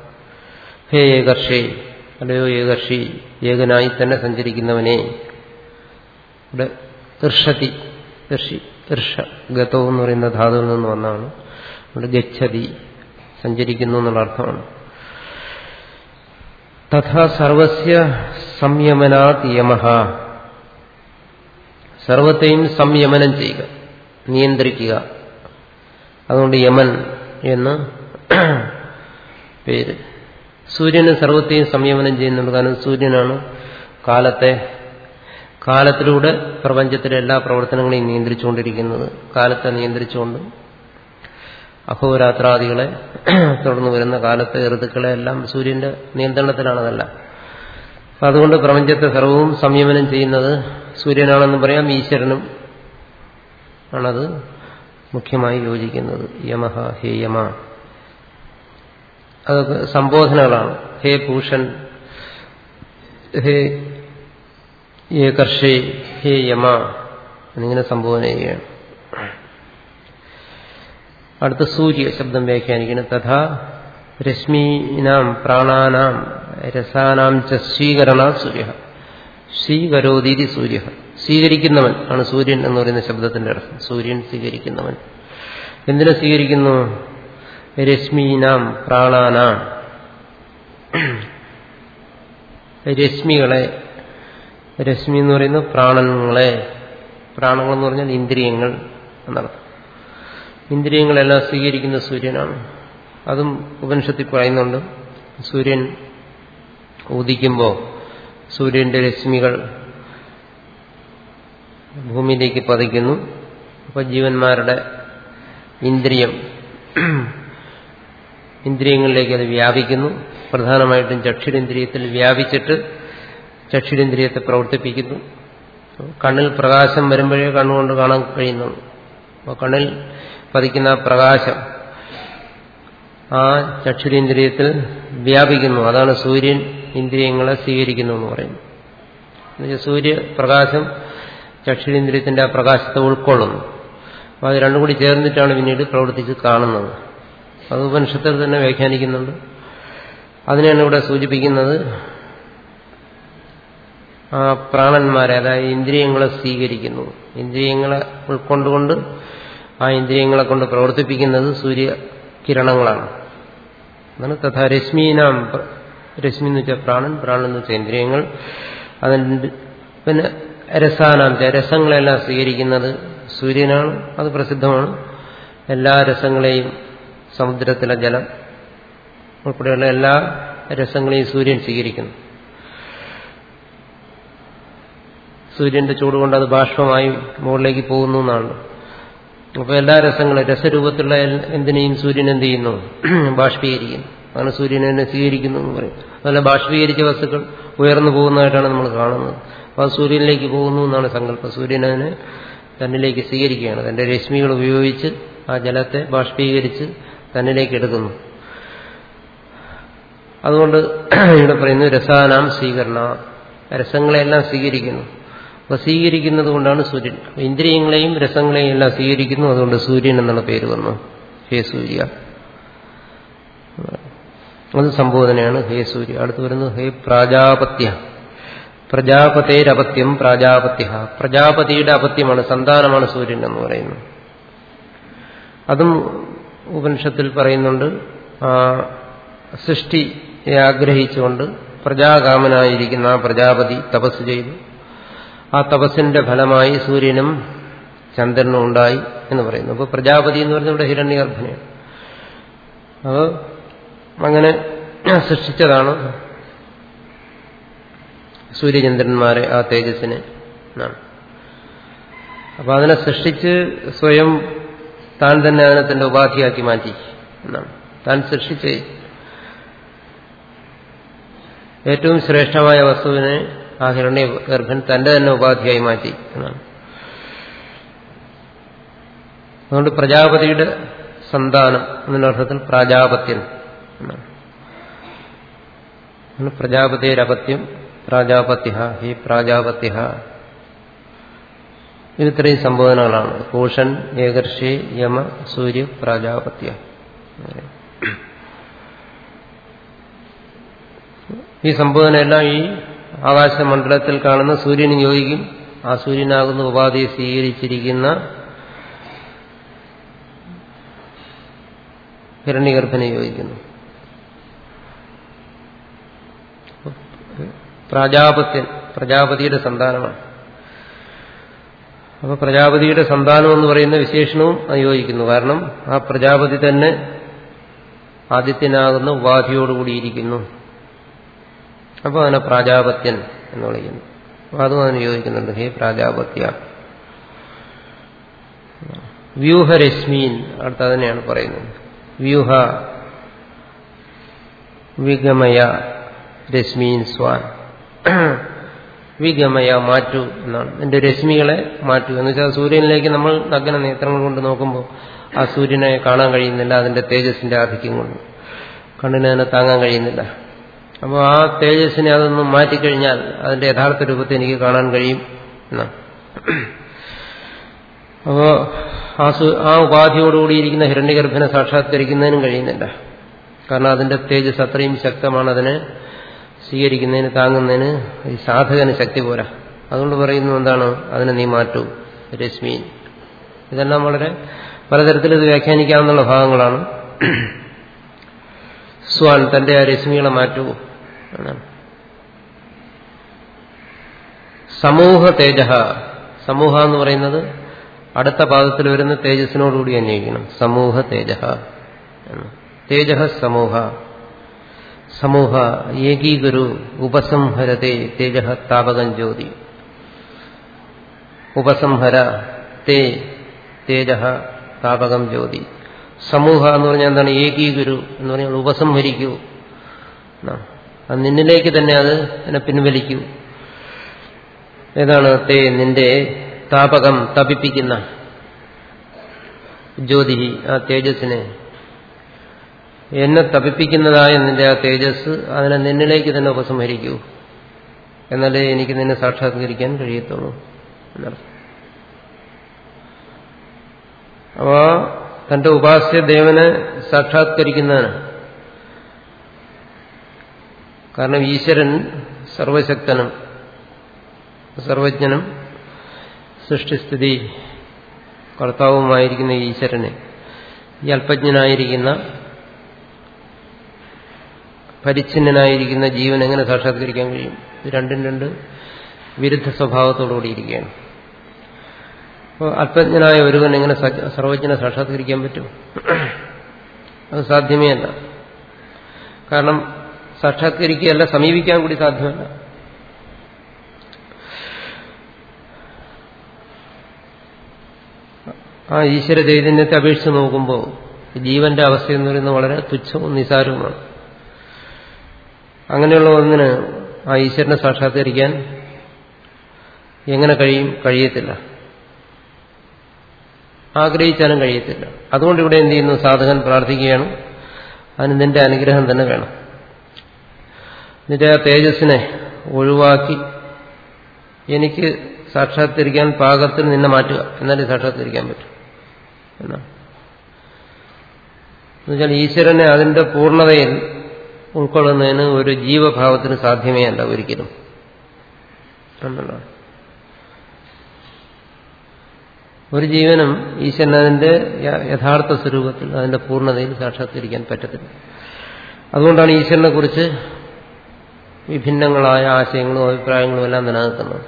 [SPEAKER 1] ഹേ ഏകർഷേ അല്ലയോ ഏകർഷി ഏകനായി തന്നെ സഞ്ചരിക്കുന്നവനെ. ഇവിടെ ഇർഷതി ഋഷി ഗതോ എന്ന് പറയുന്ന ധാതുവിൽ നിന്ന് വന്നാണ് അവിടെ ഗച്ഛതി സഞ്ചരിക്കുന്നു എന്നുള്ള അർത്ഥമാണ്. തഥാ സർവസ്യ സംയമനാത് യമഹ. സർവത്തെയും സംയമനം ചെയ്യുക നിയന്ത്രിക്കുക. അതുകൊണ്ട് യമൻ എന്ന് പേര്. സൂര്യന് സർവത്തെയും സംയമനം ചെയ്യുന്നുണ്ട് കാരണം സൂര്യനാണ് കാലത്തെ കാലത്തിലൂടെ പ്രപഞ്ചത്തിലെ എല്ലാ പ്രവർത്തനങ്ങളെയും നിയന്ത്രിച്ചുകൊണ്ടിരിക്കുന്നത് കാലത്തെ നിയന്ത്രിച്ചുകൊണ്ട് അഹോരാത്രാദികളെ തുടർന്ന് വരുന്ന കാലത്തെ ഋതുക്കളെ എല്ലാം സൂര്യന്റെ നിയന്ത്രണത്തിലാണതല്ല അതുകൊണ്ട് പ്രപഞ്ചത്തെ സർവവും സംയമനം ചെയ്യുന്നത് സൂര്യനാണെന്ന് പറയാം ഈശ്വരനും ആണത് മുഖ്യമായി യോജിക്കുന്നത്. യമഹ ഹേ യമ. അതൊക്കെ സംബോധനകളാണ്. ഹേ ഭൂഷൺ ഹേ ഏകർഷേ ഹേ യമ എന്നിങ്ങനെ സംബോധന ചെയ്യുകയാണ്. അടുത്ത സൂര്യ ശബ്ദം വ്യാഖ്യാനിക്കണം തഥാ രശ്മീനാം പ്രാണാനാം രസാനാം ച സ്വീകരണ സൂര്യ സ്വീകരോതീതി സൂര്യ സ്വീകരിക്കുന്നവൻ ആണ് സൂര്യൻ എന്ന് പറയുന്ന ശബ്ദത്തിന്റെ അർത്ഥം. സൂര്യൻ സ്വീകരിക്കുന്നവൻ. എന്തിനെ സ്വീകരിക്കുന്നു? രശ്മീനാം പ്രാണാനാം. രശ്മികളെ രശ്മി എന്ന് പറയുന്നത് പ്രാണങ്ങളെ. പ്രാണങ്ങൾ എന്ന് പറഞ്ഞാൽ ഇന്ദ്രിയങ്ങൾ എന്നാണ് ഇന്ദ്രിയങ്ങളെല്ലാം സ്വീകരിക്കുന്ന സൂര്യനാണ്. അതും ഉപനിഷത്തിൽ പറയുന്നുണ്ട്. സൂര്യൻ ഉദിക്കുമ്പോൾ സൂര്യന്റെ രശ്മികൾ ഭൂമിയിലേക്ക് പതിക്കുന്നു. അപ്പോൾ ജീവന്മാരുടെ ഇന്ദ്രിയം ഇന്ദ്രിയങ്ങളിലേക്ക് അത് വ്യാപിക്കുന്നു. പ്രധാനമായിട്ടും ചക്ഷുരേന്ദ്രിയത്തിൽ വ്യാപിച്ചിട്ട് ചക്ഷുരേന്ദ്രിയത്തെ പ്രവർത്തിപ്പിക്കുന്നു. കണ്ണിൽ പ്രകാശം വരുമ്പോഴേ കണ്ണുകൊണ്ട് കാണാൻ കഴിയുന്നു അപ്പോൾ കണ്ണിൽ പതിക്കുന്ന പ്രകാശം ആ ചക്ഷുരേന്ദ്രിയത്തിൽ വ്യാപിക്കുന്നു. അതാണ് സൂര്യൻ ഇന്ദ്രിയങ്ങളെ സ്വീകരിക്കുന്നു എന്ന് പറയുന്നു എന്നുവെച്ചാൽ സൂര്യപ്രകാശം ചക്ഷുരേന്ദ്രിയത്തിന്റെ ആ പ്രകാശത്തെ ഉൾക്കൊള്ളുന്നു. അപ്പോൾ അത് രണ്ടും കൂടി ചേർന്നിട്ടാണ് പിന്നീട് പ്രവർത്തിച്ച് കാണുന്നത്. അത് ഉപനിഷത്തിൽ തന്നെ വ്യാഖ്യാനിക്കുന്നുണ്ട്. അതിനെയാണ് ഇവിടെ സൂചിപ്പിക്കുന്നത് ആ പ്രാണന്മാരെ അതായത് ഇന്ദ്രിയങ്ങളെ സ്വീകരിക്കുന്നു. ഇന്ദ്രിയങ്ങളെ ഉൾക്കൊണ്ടുകൊണ്ട് ആ ഇന്ദ്രിയങ്ങളെ കൊണ്ട് പ്രവർത്തിപ്പിക്കുന്നത് സൂര്യകിരണങ്ങളാണ് അതാണ് തഥാ രശ്മീനാം രശ്മി എന്ന് വെച്ചാൽ പ്രാണൻ പ്രാണൻ എന്ന് വെച്ചാൽ ഇന്ദ്രിയങ്ങൾ. അതിന്റെ പിന്നെ രസാനാം രസങ്ങളെല്ലാം സ്വീകരിക്കുന്നത് സൂര്യനാണ്. അത് പ്രസിദ്ധമാണ്. എല്ലാ രസങ്ങളെയും സമുദ്രത്തിലെ ജലം ഉൾപ്പെടെയുള്ള എല്ലാ രസങ്ങളെയും സൂര്യൻ സ്വീകരിക്കുന്നു. സൂര്യന്റെ ചൂടുകൊണ്ട് അത് ബാഷ്പമായി മുകളിലേക്ക് പോകുന്നു എന്നാണ്. അപ്പോൾ എല്ലാ രസങ്ങളും രസരൂപത്തിലുള്ള എന്തിനേയും സൂര്യൻ എന്ത് ചെയ്യുന്നു? ബാഷ്പീകരിക്കുന്നു. അങ്ങനെ സൂര്യനെ സ്വീകരിക്കുന്നു എന്ന് പറയും. അതല്ല ബാഷ്പീകരിച്ച വസ്തുക്കൾ ഉയർന്നു പോകുന്നതായിട്ടാണ് നമ്മൾ കാണുന്നത്. അപ്പോൾ അത് സൂര്യനിലേക്ക് പോകുന്നു എന്നാണ് സങ്കല്പം. സൂര്യൻ അതിനെ തന്നിലേക്ക് സ്വീകരിക്കുകയാണ്. തന്റെ രശ്മികൾ ഉപയോഗിച്ച് ആ ജലത്തെ ബാഷ്പീകരിച്ച് തന്നിലേക്ക് എടുക്കുന്നു. അതുകൊണ്ട് ഇവിടെ പറയുന്നു രസാനാം സ്വീകരണ. രസങ്ങളെല്ലാം സ്വീകരിക്കുന്നു. അപ്പൊ സ്വീകരിക്കുന്നത് കൊണ്ടാണ് സൂര്യൻ. ഇന്ദ്രിയങ്ങളെയും രസങ്ങളെയും എല്ലാം സ്വീകരിക്കുന്നു. അതുകൊണ്ട് സൂര്യൻ എന്നുള്ള പേര് വന്നു. ഹേ സൂര്യ. അത് സംബോധനയാണ് ഹേ സൂര്യ. അടുത്ത് വരുന്നത് ഹേ പ്രാജാപത്യ. പ്രജാപതേരപത്യം പ്രാജാപത്യ. പ്രജാപതിയുടെ അപത്യമാണ് സന്താനമാണ് സൂര്യൻ എന്ന് പറയുന്നു. അതും ഉപനിഷത്തിൽ പറയുന്നുണ്ട് ആ സൃഷ്ടിയെ ആഗ്രഹിച്ചുകൊണ്ട് പ്രജാകാമനായിരിക്കുന്ന ആ പ്രജാപതി തപസ് ചെയ്തു. ആ തപസ്സിന്റെ ഫലമായി സൂര്യനും ചന്ദ്രനും ഉണ്ടായി എന്ന് പറയുന്നു. അപ്പോൾ പ്രജാപതി എന്ന് പറഞ്ഞ ഇവിടെ ഹിരണ്യഗർഭനെയാണ്. അത് അങ്ങനെ സൃഷ്ടിച്ചതാണ് സൂര്യചന്ദ്രന്മാരെ ആ തേജസ്സിനെ എന്നാണ്. അപ്പൊ അതിനെ സൃഷ്ടിച്ച് സ്വയം താൻ തന്നെ അതിനെ തന്റെ ഉപാധിയാക്കി മാറ്റി എന്നാണ്. താൻ സൃഷ്ടിച്ച് ഏറ്റവും ശ്രേഷ്ഠമായ വസ്തുവിനെ ആ ഹിരണ്യ ഗർഭൻ തന്റെ തന്നെ ഉപാധിയായി മാറ്റി എന്നാണ്. അതുകൊണ്ട് പ്രജാപതിയുടെ സന്താനം എന്നർത്ഥത്തിൽ പ്രാജാപത്യൻ എന്നാണ്. പ്രജാപതിരപത്യം പ്രാജാപത്യ ഹി പ്രാജാപത്യ ഇത് ഇത്രയും സംബോധനകളാണ് പൂഷൻ ഏകർഷി യമ സൂര്യ പ്രാജാപത്യ. ഈ സംബോധനയെല്ലാം ഈ ആകാശമണ്ഡലത്തിൽ കാണുന്ന സൂര്യന് യോജിക്കും ആ സൂര്യനാകുന്ന ഉപാധിയെ സ്വീകരിച്ചിരിക്കുന്ന ഹിരണ്യഗർഭനെ യോജിക്കുന്നു പ്രജാപത്യൻ പ്രജാപതിയുടെ സന്താനമാണ്. അപ്പൊ പ്രജാപതിയുടെ സന്താനം എന്ന് പറയുന്ന വിശേഷണവും അനുയോജിക്കുന്നു കാരണം ആ പ്രജാപതി തന്നെ ആദിത്യനാകുന്ന ഉപാധിയോടുകൂടിയിരിക്കുന്നു അപ്പോൾ അതിനെ പ്രാജാപത്യൻ എന്ന് വിളിക്കുന്നു. അപ്പൊ അതും അതിന് യോജിക്കുന്നുണ്ട് ഹേ പ്രാജാപത്യ. വ്യൂഹരശ്മീൻ അടുത്ത അതിനെയാണ് പറയുന്നത്. വ്യൂഹ വിഗമയ രശ്മീൻ സ്വാൻ. വിഗമയ മാറ്റു എന്നാണ്. എന്റെ രശ്മികളെ മാറ്റു. എന്ന് വെച്ചാൽ സൂര്യനിലേക്ക് നമ്മൾ നഗ്ന നേത്രങ്ങൾ കൊണ്ട് നോക്കുമ്പോൾ ആ സൂര്യനെ കാണാൻ കഴിയുന്നില്ല അതിന്റെ തേജസ്സിന്റെ ആധിക്യം കൊണ്ട്. കണ്ണിന് താങ്ങാൻ കഴിയുന്നില്ല. അപ്പോൾ ആ തേജസ്സിനെ അതൊന്നും മാറ്റിക്കഴിഞ്ഞാൽ അതിന്റെ യഥാർത്ഥ രൂപത്തെ എനിക്ക് കാണാൻ കഴിയും എന്നാണ് അപ്പോ ആ ആ ഉപാധിയോടുകൂടിയിരിക്കുന്ന ഹിരണ്യഗർഭനെ സാക്ഷാത്കരിക്കുന്നതിനും കഴിയുന്നില്ല. കാരണം അതിന്റെ തേജസ് അത്രയും ശക്തമാണ് അതിനെ സ്വീകരിക്കുന്നതിന് താങ്ങുന്നതിന് ഈ സാധകന് ശക്തി പോരാ. അതുകൊണ്ട് പറയുന്നു എന്താണ് അതിനെ നീ മാറ്റൂ രശ്മീൻ ഇതെല്ലാം വളരെ പലതരത്തിൽ ഇത് വ്യാഖ്യാനിക്കാവുന്ന ഭാഗങ്ങളാണ്. സ്വാൻ തന്റെ ആ രശ്മികളെ മാറ്റൂ. എന്നാണ് സമൂഹ തേജ സമൂഹ എന്ന് പറയുന്നത് അടുത്ത പാദത്തിൽ വരുന്ന തേജസ്സിനോടുകൂടി അന്വേഷിക്കണം സമൂഹ തേജ തേജ സമൂഹ. സമൂഹ ഏകീകുരു ഉപസംഹരത്തെ തേജ താപകം ജ്യോതി. ഉപസംഹര തേ തേജ താപകം ജ്യോതി. സമൂഹ എന്ന് പറഞ്ഞാൽ എന്താണ്? ഏകീകുരു എന്ന് പറഞ്ഞാൽ ഉപസംഹരിക്കൂ. അത് നിന്നിലേക്ക് തന്നെ അത് എന്നെ പിൻവലിക്കൂ. ഏതാണ് തേ നിന്റെ താപകം തപിപ്പിക്കുന്ന ജ്യോതി ആ തേജസ്സിനെ. എന്നെ തപിപ്പിക്കുന്നതായ നിന്റെ ആ തേജസ് അതിനെ നിന്നിലേക്ക് തന്നെ ഉപസംഹരിക്കൂ. എന്നാലേ എനിക്ക് നിന്നെ സാക്ഷാത്കരിക്കാൻ കഴിയത്തുള്ളൂ എന്നർത്ഥം. അപ്പോ തന്റെ ഉപാസ്യ ദേവനെ സാക്ഷാത്കരിക്കുന്നതിന് കാരണം ഈശ്വരൻ സർവശക്തനും സർവജ്ഞനും സൃഷ്ടിസ്ഥിതി കർത്താവുമായിരിക്കുന്ന ഈശ്വരനെ. ഈ അല്പജ്ഞനായിരിക്കുന്ന പരിച്ഛിന്നനായിരിക്കുന്ന ജീവൻ എങ്ങനെ സാക്ഷാത്കരിക്കാൻ കഴിയും? രണ്ടും രണ്ട് വിരുദ്ധ സ്വഭാവത്തോടുകൂടി ഇരിക്കുകയാണ്. അപ്പോൾ അല്പജ്ഞനായ ഒരുവൻ എങ്ങനെ സർവജ്ഞനെ സാക്ഷാത്കരിക്കാൻ പറ്റും? അത് സാധ്യമേ അല്ല. കാരണം സാക്ഷാത്കരിക്കുകയല്ല സമീപിക്കാൻ കൂടി സാധ്യമല്ല. ആ ഈശ്വര ചൈതന്യത്തെ അപേക്ഷിച്ച് നോക്കുമ്പോൾ ജീവന്റെ അവസ്ഥ എന്ന് പറയുന്നത് വളരെ തുച്ഛവും നിസാരവുമാണ്. അങ്ങനെയുള്ള ഒന്നിന് ആ ഈശ്വരനെ സാക്ഷാത്കരിക്കാൻ എങ്ങനെ കഴിയും? കഴിയത്തില്ല. ആഗ്രഹിച്ചാലും കഴിയത്തില്ല. അതുകൊണ്ട് ഇവിടെ എന്ത് ചെയ്യുന്നു? സാധകൻ പ്രാർത്ഥിക്കുകയാണ്. അതിന് നിന്റെ അനുഗ്രഹം തന്നെ വേണം. നിന്റെ ആ തേജസ്സിനെ ഒഴിവാക്കി എനിക്ക് സാക്ഷാത്കരിക്കാൻ പാകത്തിന് നിന്നെ മാറ്റുക. എന്നാലേ സാക്ഷാത്കരിക്കാൻ പറ്റും. എന്നാണ് എന്നുവെച്ചാൽ ഈശ്വരനെ അതിന്റെ പൂർണതയിൽ ഉൾക്കൊള്ളുന്നതിന് ഒരു ജീവഭാവത്തിന് സാധ്യമേ അല്ല ഒരിക്കലും. ഒരു ജീവനും ഈശ്വരൻ അതിന്റെ യഥാർത്ഥ സ്വരൂപത്തിൽ അതിന്റെ പൂർണതയിൽ സാക്ഷാത്കരിക്കാൻ പറ്റത്തില്ല. അതുകൊണ്ടാണ് ഈശ്വരനെ കുറിച്ച് വിഭിന്നങ്ങളായ ആശയങ്ങളും അഭിപ്രായങ്ങളും എല്ലാം നിലനിൽക്കുന്നത്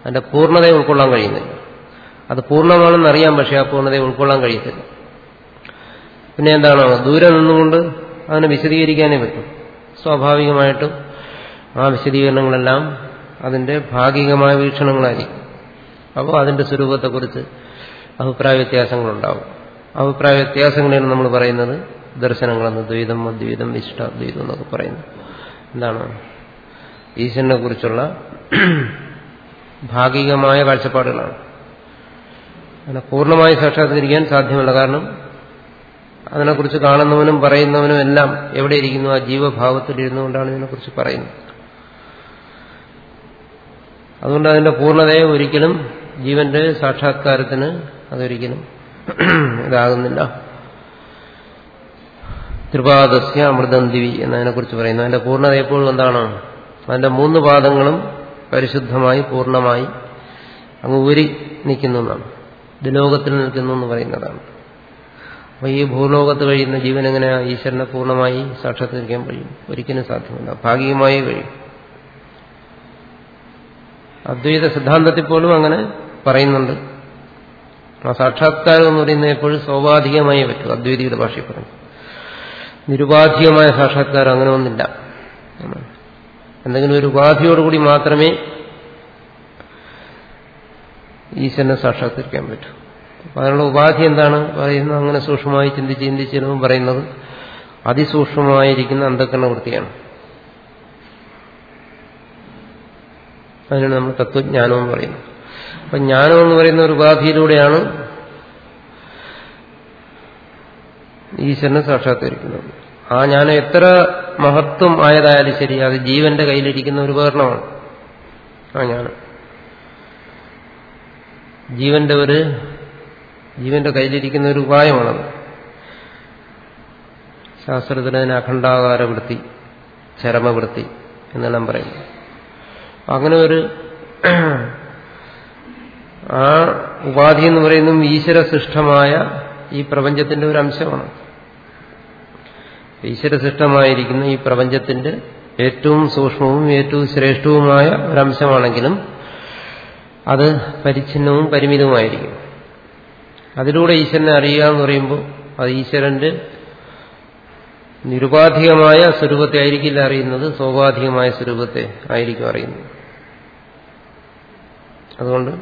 [SPEAKER 1] അതിന്റെ പൂർണതയെ ഉൾക്കൊള്ളാൻ കഴിയുന്നില്ല. അത് പൂർണമാണെന്ന് അറിയാം പക്ഷെ ആ പൂർണതയെ ഉൾക്കൊള്ളാൻ കഴിയത്തില്ല. പിന്നെ എന്താണോ? ദൂരെ നിന്നുകൊണ്ട് അതിനെ വിശദീകരിക്കാനേ പറ്റും. സ്വാഭാവികമായിട്ടും ആ വിശദീകരണങ്ങളെല്ലാം അതിന്റെ ഭാഗികമായ വീക്ഷണങ്ങളായിരിക്കും. അപ്പോൾ അതിന്റെ സ്വരൂപത്തെക്കുറിച്ച് അഭിപ്രായ വ്യത്യാസങ്ങളുണ്ടാവും. അഭിപ്രായ വ്യത്യാസങ്ങളാണ് നമ്മൾ പറയുന്നത്. ദർശനങ്ങളെന്ന് ദ്വൈതം അദ്വൈതം ഇഷ്ടാദ്വൈതം എന്നൊക്കെ പറയുന്നു എന്താണ്? ഈശ്വരനെ കുറിച്ചുള്ള ഭാഗികമായ കാഴ്ചപ്പാടുകളാണ്. അങ്ങനെ പൂർണമായി സാക്ഷാത്കരിക്കാൻ സാധ്യമല്ല. കാരണം അതിനെക്കുറിച്ച് കാണുന്നവനും പറയുന്നവനും എല്ലാം എവിടെ ഇരിക്കുന്നു? ആ ജീവഭാവത്തിൽ ഇരുന്നുകൊണ്ടാണ് ഇതിനെക്കുറിച്ച് പറയുന്നത്. അതുകൊണ്ട് അതിന്റെ പൂർണതയെ ഒരിക്കലും ജീവന്റെ സാക്ഷാത്കാരത്തിന് അതൊരിക്കലും ഇതാകുന്നില്ല. ത്രിപാദസ്യ അമൃതന്തിവി എന്നതിനെക്കുറിച്ച് പറയുന്നു. അതിന്റെ പൂർണത എപ്പോഴും എന്താണ്? അതിന്റെ മൂന്ന് പാദങ്ങളും പരിശുദ്ധമായി പൂർണമായി അങ്ങ് ഊരി നിൽക്കുന്നു എന്നാണ്. ദുലോകത്തിൽ നിൽക്കുന്നു എന്ന് പറയുന്നതാണ്. അപ്പൊ ഈ ഭൂലോകത്ത് കഴിയുന്ന ജീവൻ എങ്ങനെ ഈശ്വരനെ പൂർണമായി സാക്ഷാത്കരിക്കാൻ കഴിയും? ഒരിക്കലും സാധ്യമല്ല. ഭാഗികമായി കഴിയും. അദ്വൈത സിദ്ധാന്തത്തിൽ പോലും അങ്ങനെ പറയുന്നുണ്ട്. ആ സാക്ഷാത്കാരം എന്ന് പറയുന്നത് എപ്പോഴും സ്വാഭാവികമായി പറ്റും. അദ്വൈതിയുടെ ഭാഷയിൽ പറഞ്ഞു. നിരുപാധികമായ സാക്ഷാത്കാരം അങ്ങനെ ഒന്നില്ല. എന്തെങ്കിലും ഒരു ഉപാധിയോടുകൂടി മാത്രമേ ഈശ്വരനെ സാക്ഷാത്കരിക്കാൻ പറ്റൂ. അപ്പൊ അതിനുള്ള ഉപാധി എന്താണ് പറയുന്നത്? അങ്ങനെ സൂക്ഷ്മമായി ചിന്തിച്ച് ചിന്തിച്ചിരുന്നു പറയുന്നത് അതിസൂക്ഷ്മമായിരിക്കുന്ന അന്ധക്കരണ വൃത്തിയാണ്. അതിനാണ് നമ്മൾ തത്വജ്ഞാനം എന്ന് പറയുന്നത്. അപ്പൊ ജ്ഞാനം എന്ന് പറയുന്ന ഒരു ഉപാധിയിലൂടെയാണ് ഈശ്വരനെ സാക്ഷാത്കരിക്കുന്നത്. ആ ജ്ഞാനം എത്ര മഹത്വം ആയതായാലും ശരി അത് ജീവന്റെ കയ്യിലിരിക്കുന്ന ഒരു ഉപകരണമാണ്. ആ ജ്ഞാനം ജീവന്റെ ഒരു ജീവന്റെ കയ്യിലിരിക്കുന്ന ഒരു ഉപായമാണത്. ശാസ്ത്രത്തിന് അതിന് അഖണ്ഡാകാര വൃത്തി ചരമവൃത്തി എന്നെല്ലാം പറയുന്നു. അങ്ങനെ ഒരു ആ ഉപാധി എന്ന് പറയുന്നതും ഈശ്വര സൃഷ്ടമായ ഈ പ്രപഞ്ചത്തിന്റെ ഒരു അംശമാണ്. ഈശ്വര സൃഷ്ടമായിരിക്കുന്ന ഈ പ്രപഞ്ചത്തിന്റെ ഏറ്റവും സൂക്ഷ്മവും ഏറ്റവും ശ്രേഷ്ഠവുമായ ഒരംശമാണെങ്കിലും അത് പരിച്ഛിന്നവും പരിമിതവുമായിരിക്കും. അതിലൂടെ ഈശ്വരനെ അറിയുക എന്ന് പറയുമ്പോൾ അത് ഈശ്വരന്റെ നിരുപാധികമായ സ്വരൂപത്തെ ആയിരിക്കില്ല അറിയുന്നത് സ്വാഭാവികമായ സ്വരൂപത്തെ ആയിരിക്കും അറിയുന്നത്. അതുകൊണ്ട്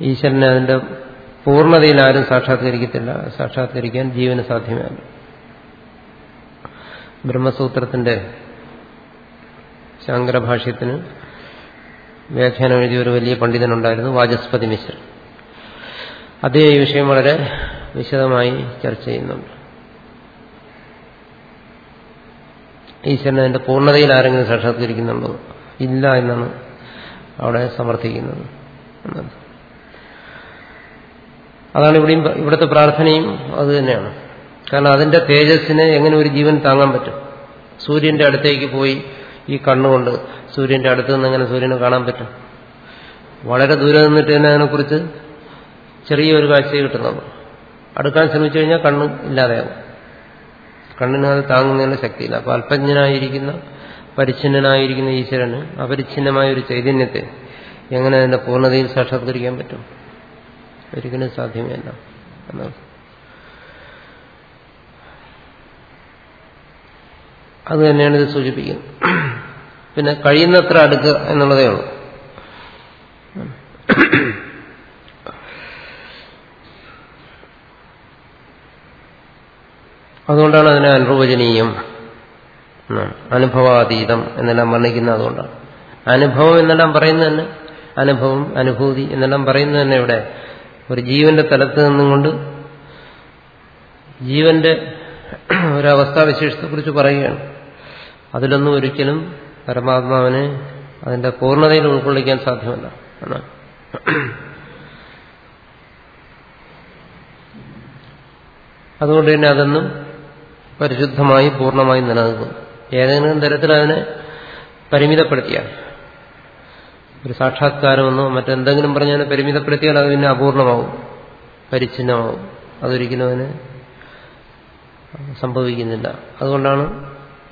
[SPEAKER 1] ഈശ്വരനെ അതിന്റെ പൂർണതയിൽ ആരും സാക്ഷാത്കരിക്കത്തില്ല. സാക്ഷാത്കരിക്കാൻ ജീവന് സാധ്യമല്ല ബ്രഹ്മസൂത്രത്തിന്റെ ശങ്കരഭാഷ്യത്തിന് വ്യാഖ്യാനം എഴുതിയ ഒരു വലിയ പണ്ഡിതനുണ്ടായിരുന്നു വാചസ്പതി മിശ്ര. അതേ ഈ വിഷയം വളരെ വിശദമായി ചർച്ച ചെയ്യുന്നുണ്ട്. ഈശ്വരൻ അതിന്റെ പൂർണതയിൽ ആരെങ്കിലും സാക്ഷാത്കരിക്കുന്നുണ്ടോ? ഇല്ല എന്നാണ് അവിടെ സമർത്ഥിക്കുന്നത്. എന്നത് അതാണ് ഇവിടെയും ഇവിടുത്തെ പ്രാർത്ഥനയും അത് തന്നെയാണ്. കാരണം അതിന്റെ തേജസ്സിനെ എങ്ങനെ ഒരു ജീവൻ താങ്ങാൻ പറ്റും? സൂര്യന്റെ അടുത്തേക്ക് പോയി ഈ കണ്ണുകൊണ്ട് സൂര്യന്റെ അടുത്ത് നിന്ന് എങ്ങനെ സൂര്യനെ കാണാൻ പറ്റും? വളരെ ദൂരെ നിന്നിട്ട് തന്നെ അതിനെക്കുറിച്ച് ചെറിയൊരു കാഴ്ചയെ കിട്ടുന്നുള്ളൂ അടുക്കാൻ ശ്രമിച്ചു കഴിഞ്ഞാൽ കണ്ണ് ഇല്ലാതെയാകും കണ്ണിന് അത് താങ്ങുന്നതിന് ശക്തിയില്ല. അപ്പൊ അല്പജ്ഞനായിരിക്കുന്ന പരിച്ഛിന്നനായിരിക്കുന്ന ഈശ്വരന് അപരിച്ഛിന്നമായ ഒരു ചൈതന്യത്തെ എങ്ങനെ അതിന്റെ പൂർണതയിൽ സാക്ഷാത്കരിക്കാൻ പറ്റും? ഒരിക്കലും സാധ്യമല്ല. എന്നാണ് അത് തന്നെയാണ് ഇത് സൂചിപ്പിക്കുന്നത്. പിന്നെ കഴിയുന്നത്ര അടുക്കുക എന്നുള്ളതേ ഉള്ളൂ. അതുകൊണ്ടാണ് അതിനെ അനുഭവജനീയം അനുഭവാതീതം എന്നെല്ലാം വർണിക്കുന്നത് അതുകൊണ്ടാണ്. അനുഭവം എന്നെല്ലാം പറയുന്നത് തന്നെ അനുഭവം അനുഭൂതി എന്നെല്ലാം പറയുന്നത് തന്നെ ഇവിടെ. ഒരു ജീവന്റെ തലത്ത് നിന്നുകൊണ്ട് ജീവന്റെ ഒരവസ്ഥാവിശേഷത്തെക്കുറിച്ച് പറയുകയാണ്. അതിലൊന്നും ഒരിക്കലും പരമാത്മാവിനെ അതിന്റെ പൂർണതയിൽ ഉൾക്കൊള്ളിക്കാൻ സാധ്യമല്ല അതുകൊണ്ട് തന്നെ അതൊന്നും പരിശുദ്ധമായി പൂർണമായി നിലനിൽക്കും ഏതെങ്കിലും തരത്തിൽ അതിനെ പരിമിതപ്പെടുത്തിയാൽ ഒരു സാക്ഷാത്കാരമെന്നോ മറ്റെന്തെങ്കിലും പറഞ്ഞാൽ പരിമിതപ്പെടുത്തിയാൽ അത് പിന്നെ അപൂർണമാവും. പരിച്ഛിന്നമാവും. അതൊരിക്കലും അതിന് സംഭവിക്കുന്നില്ല. അതുകൊണ്ടാണ്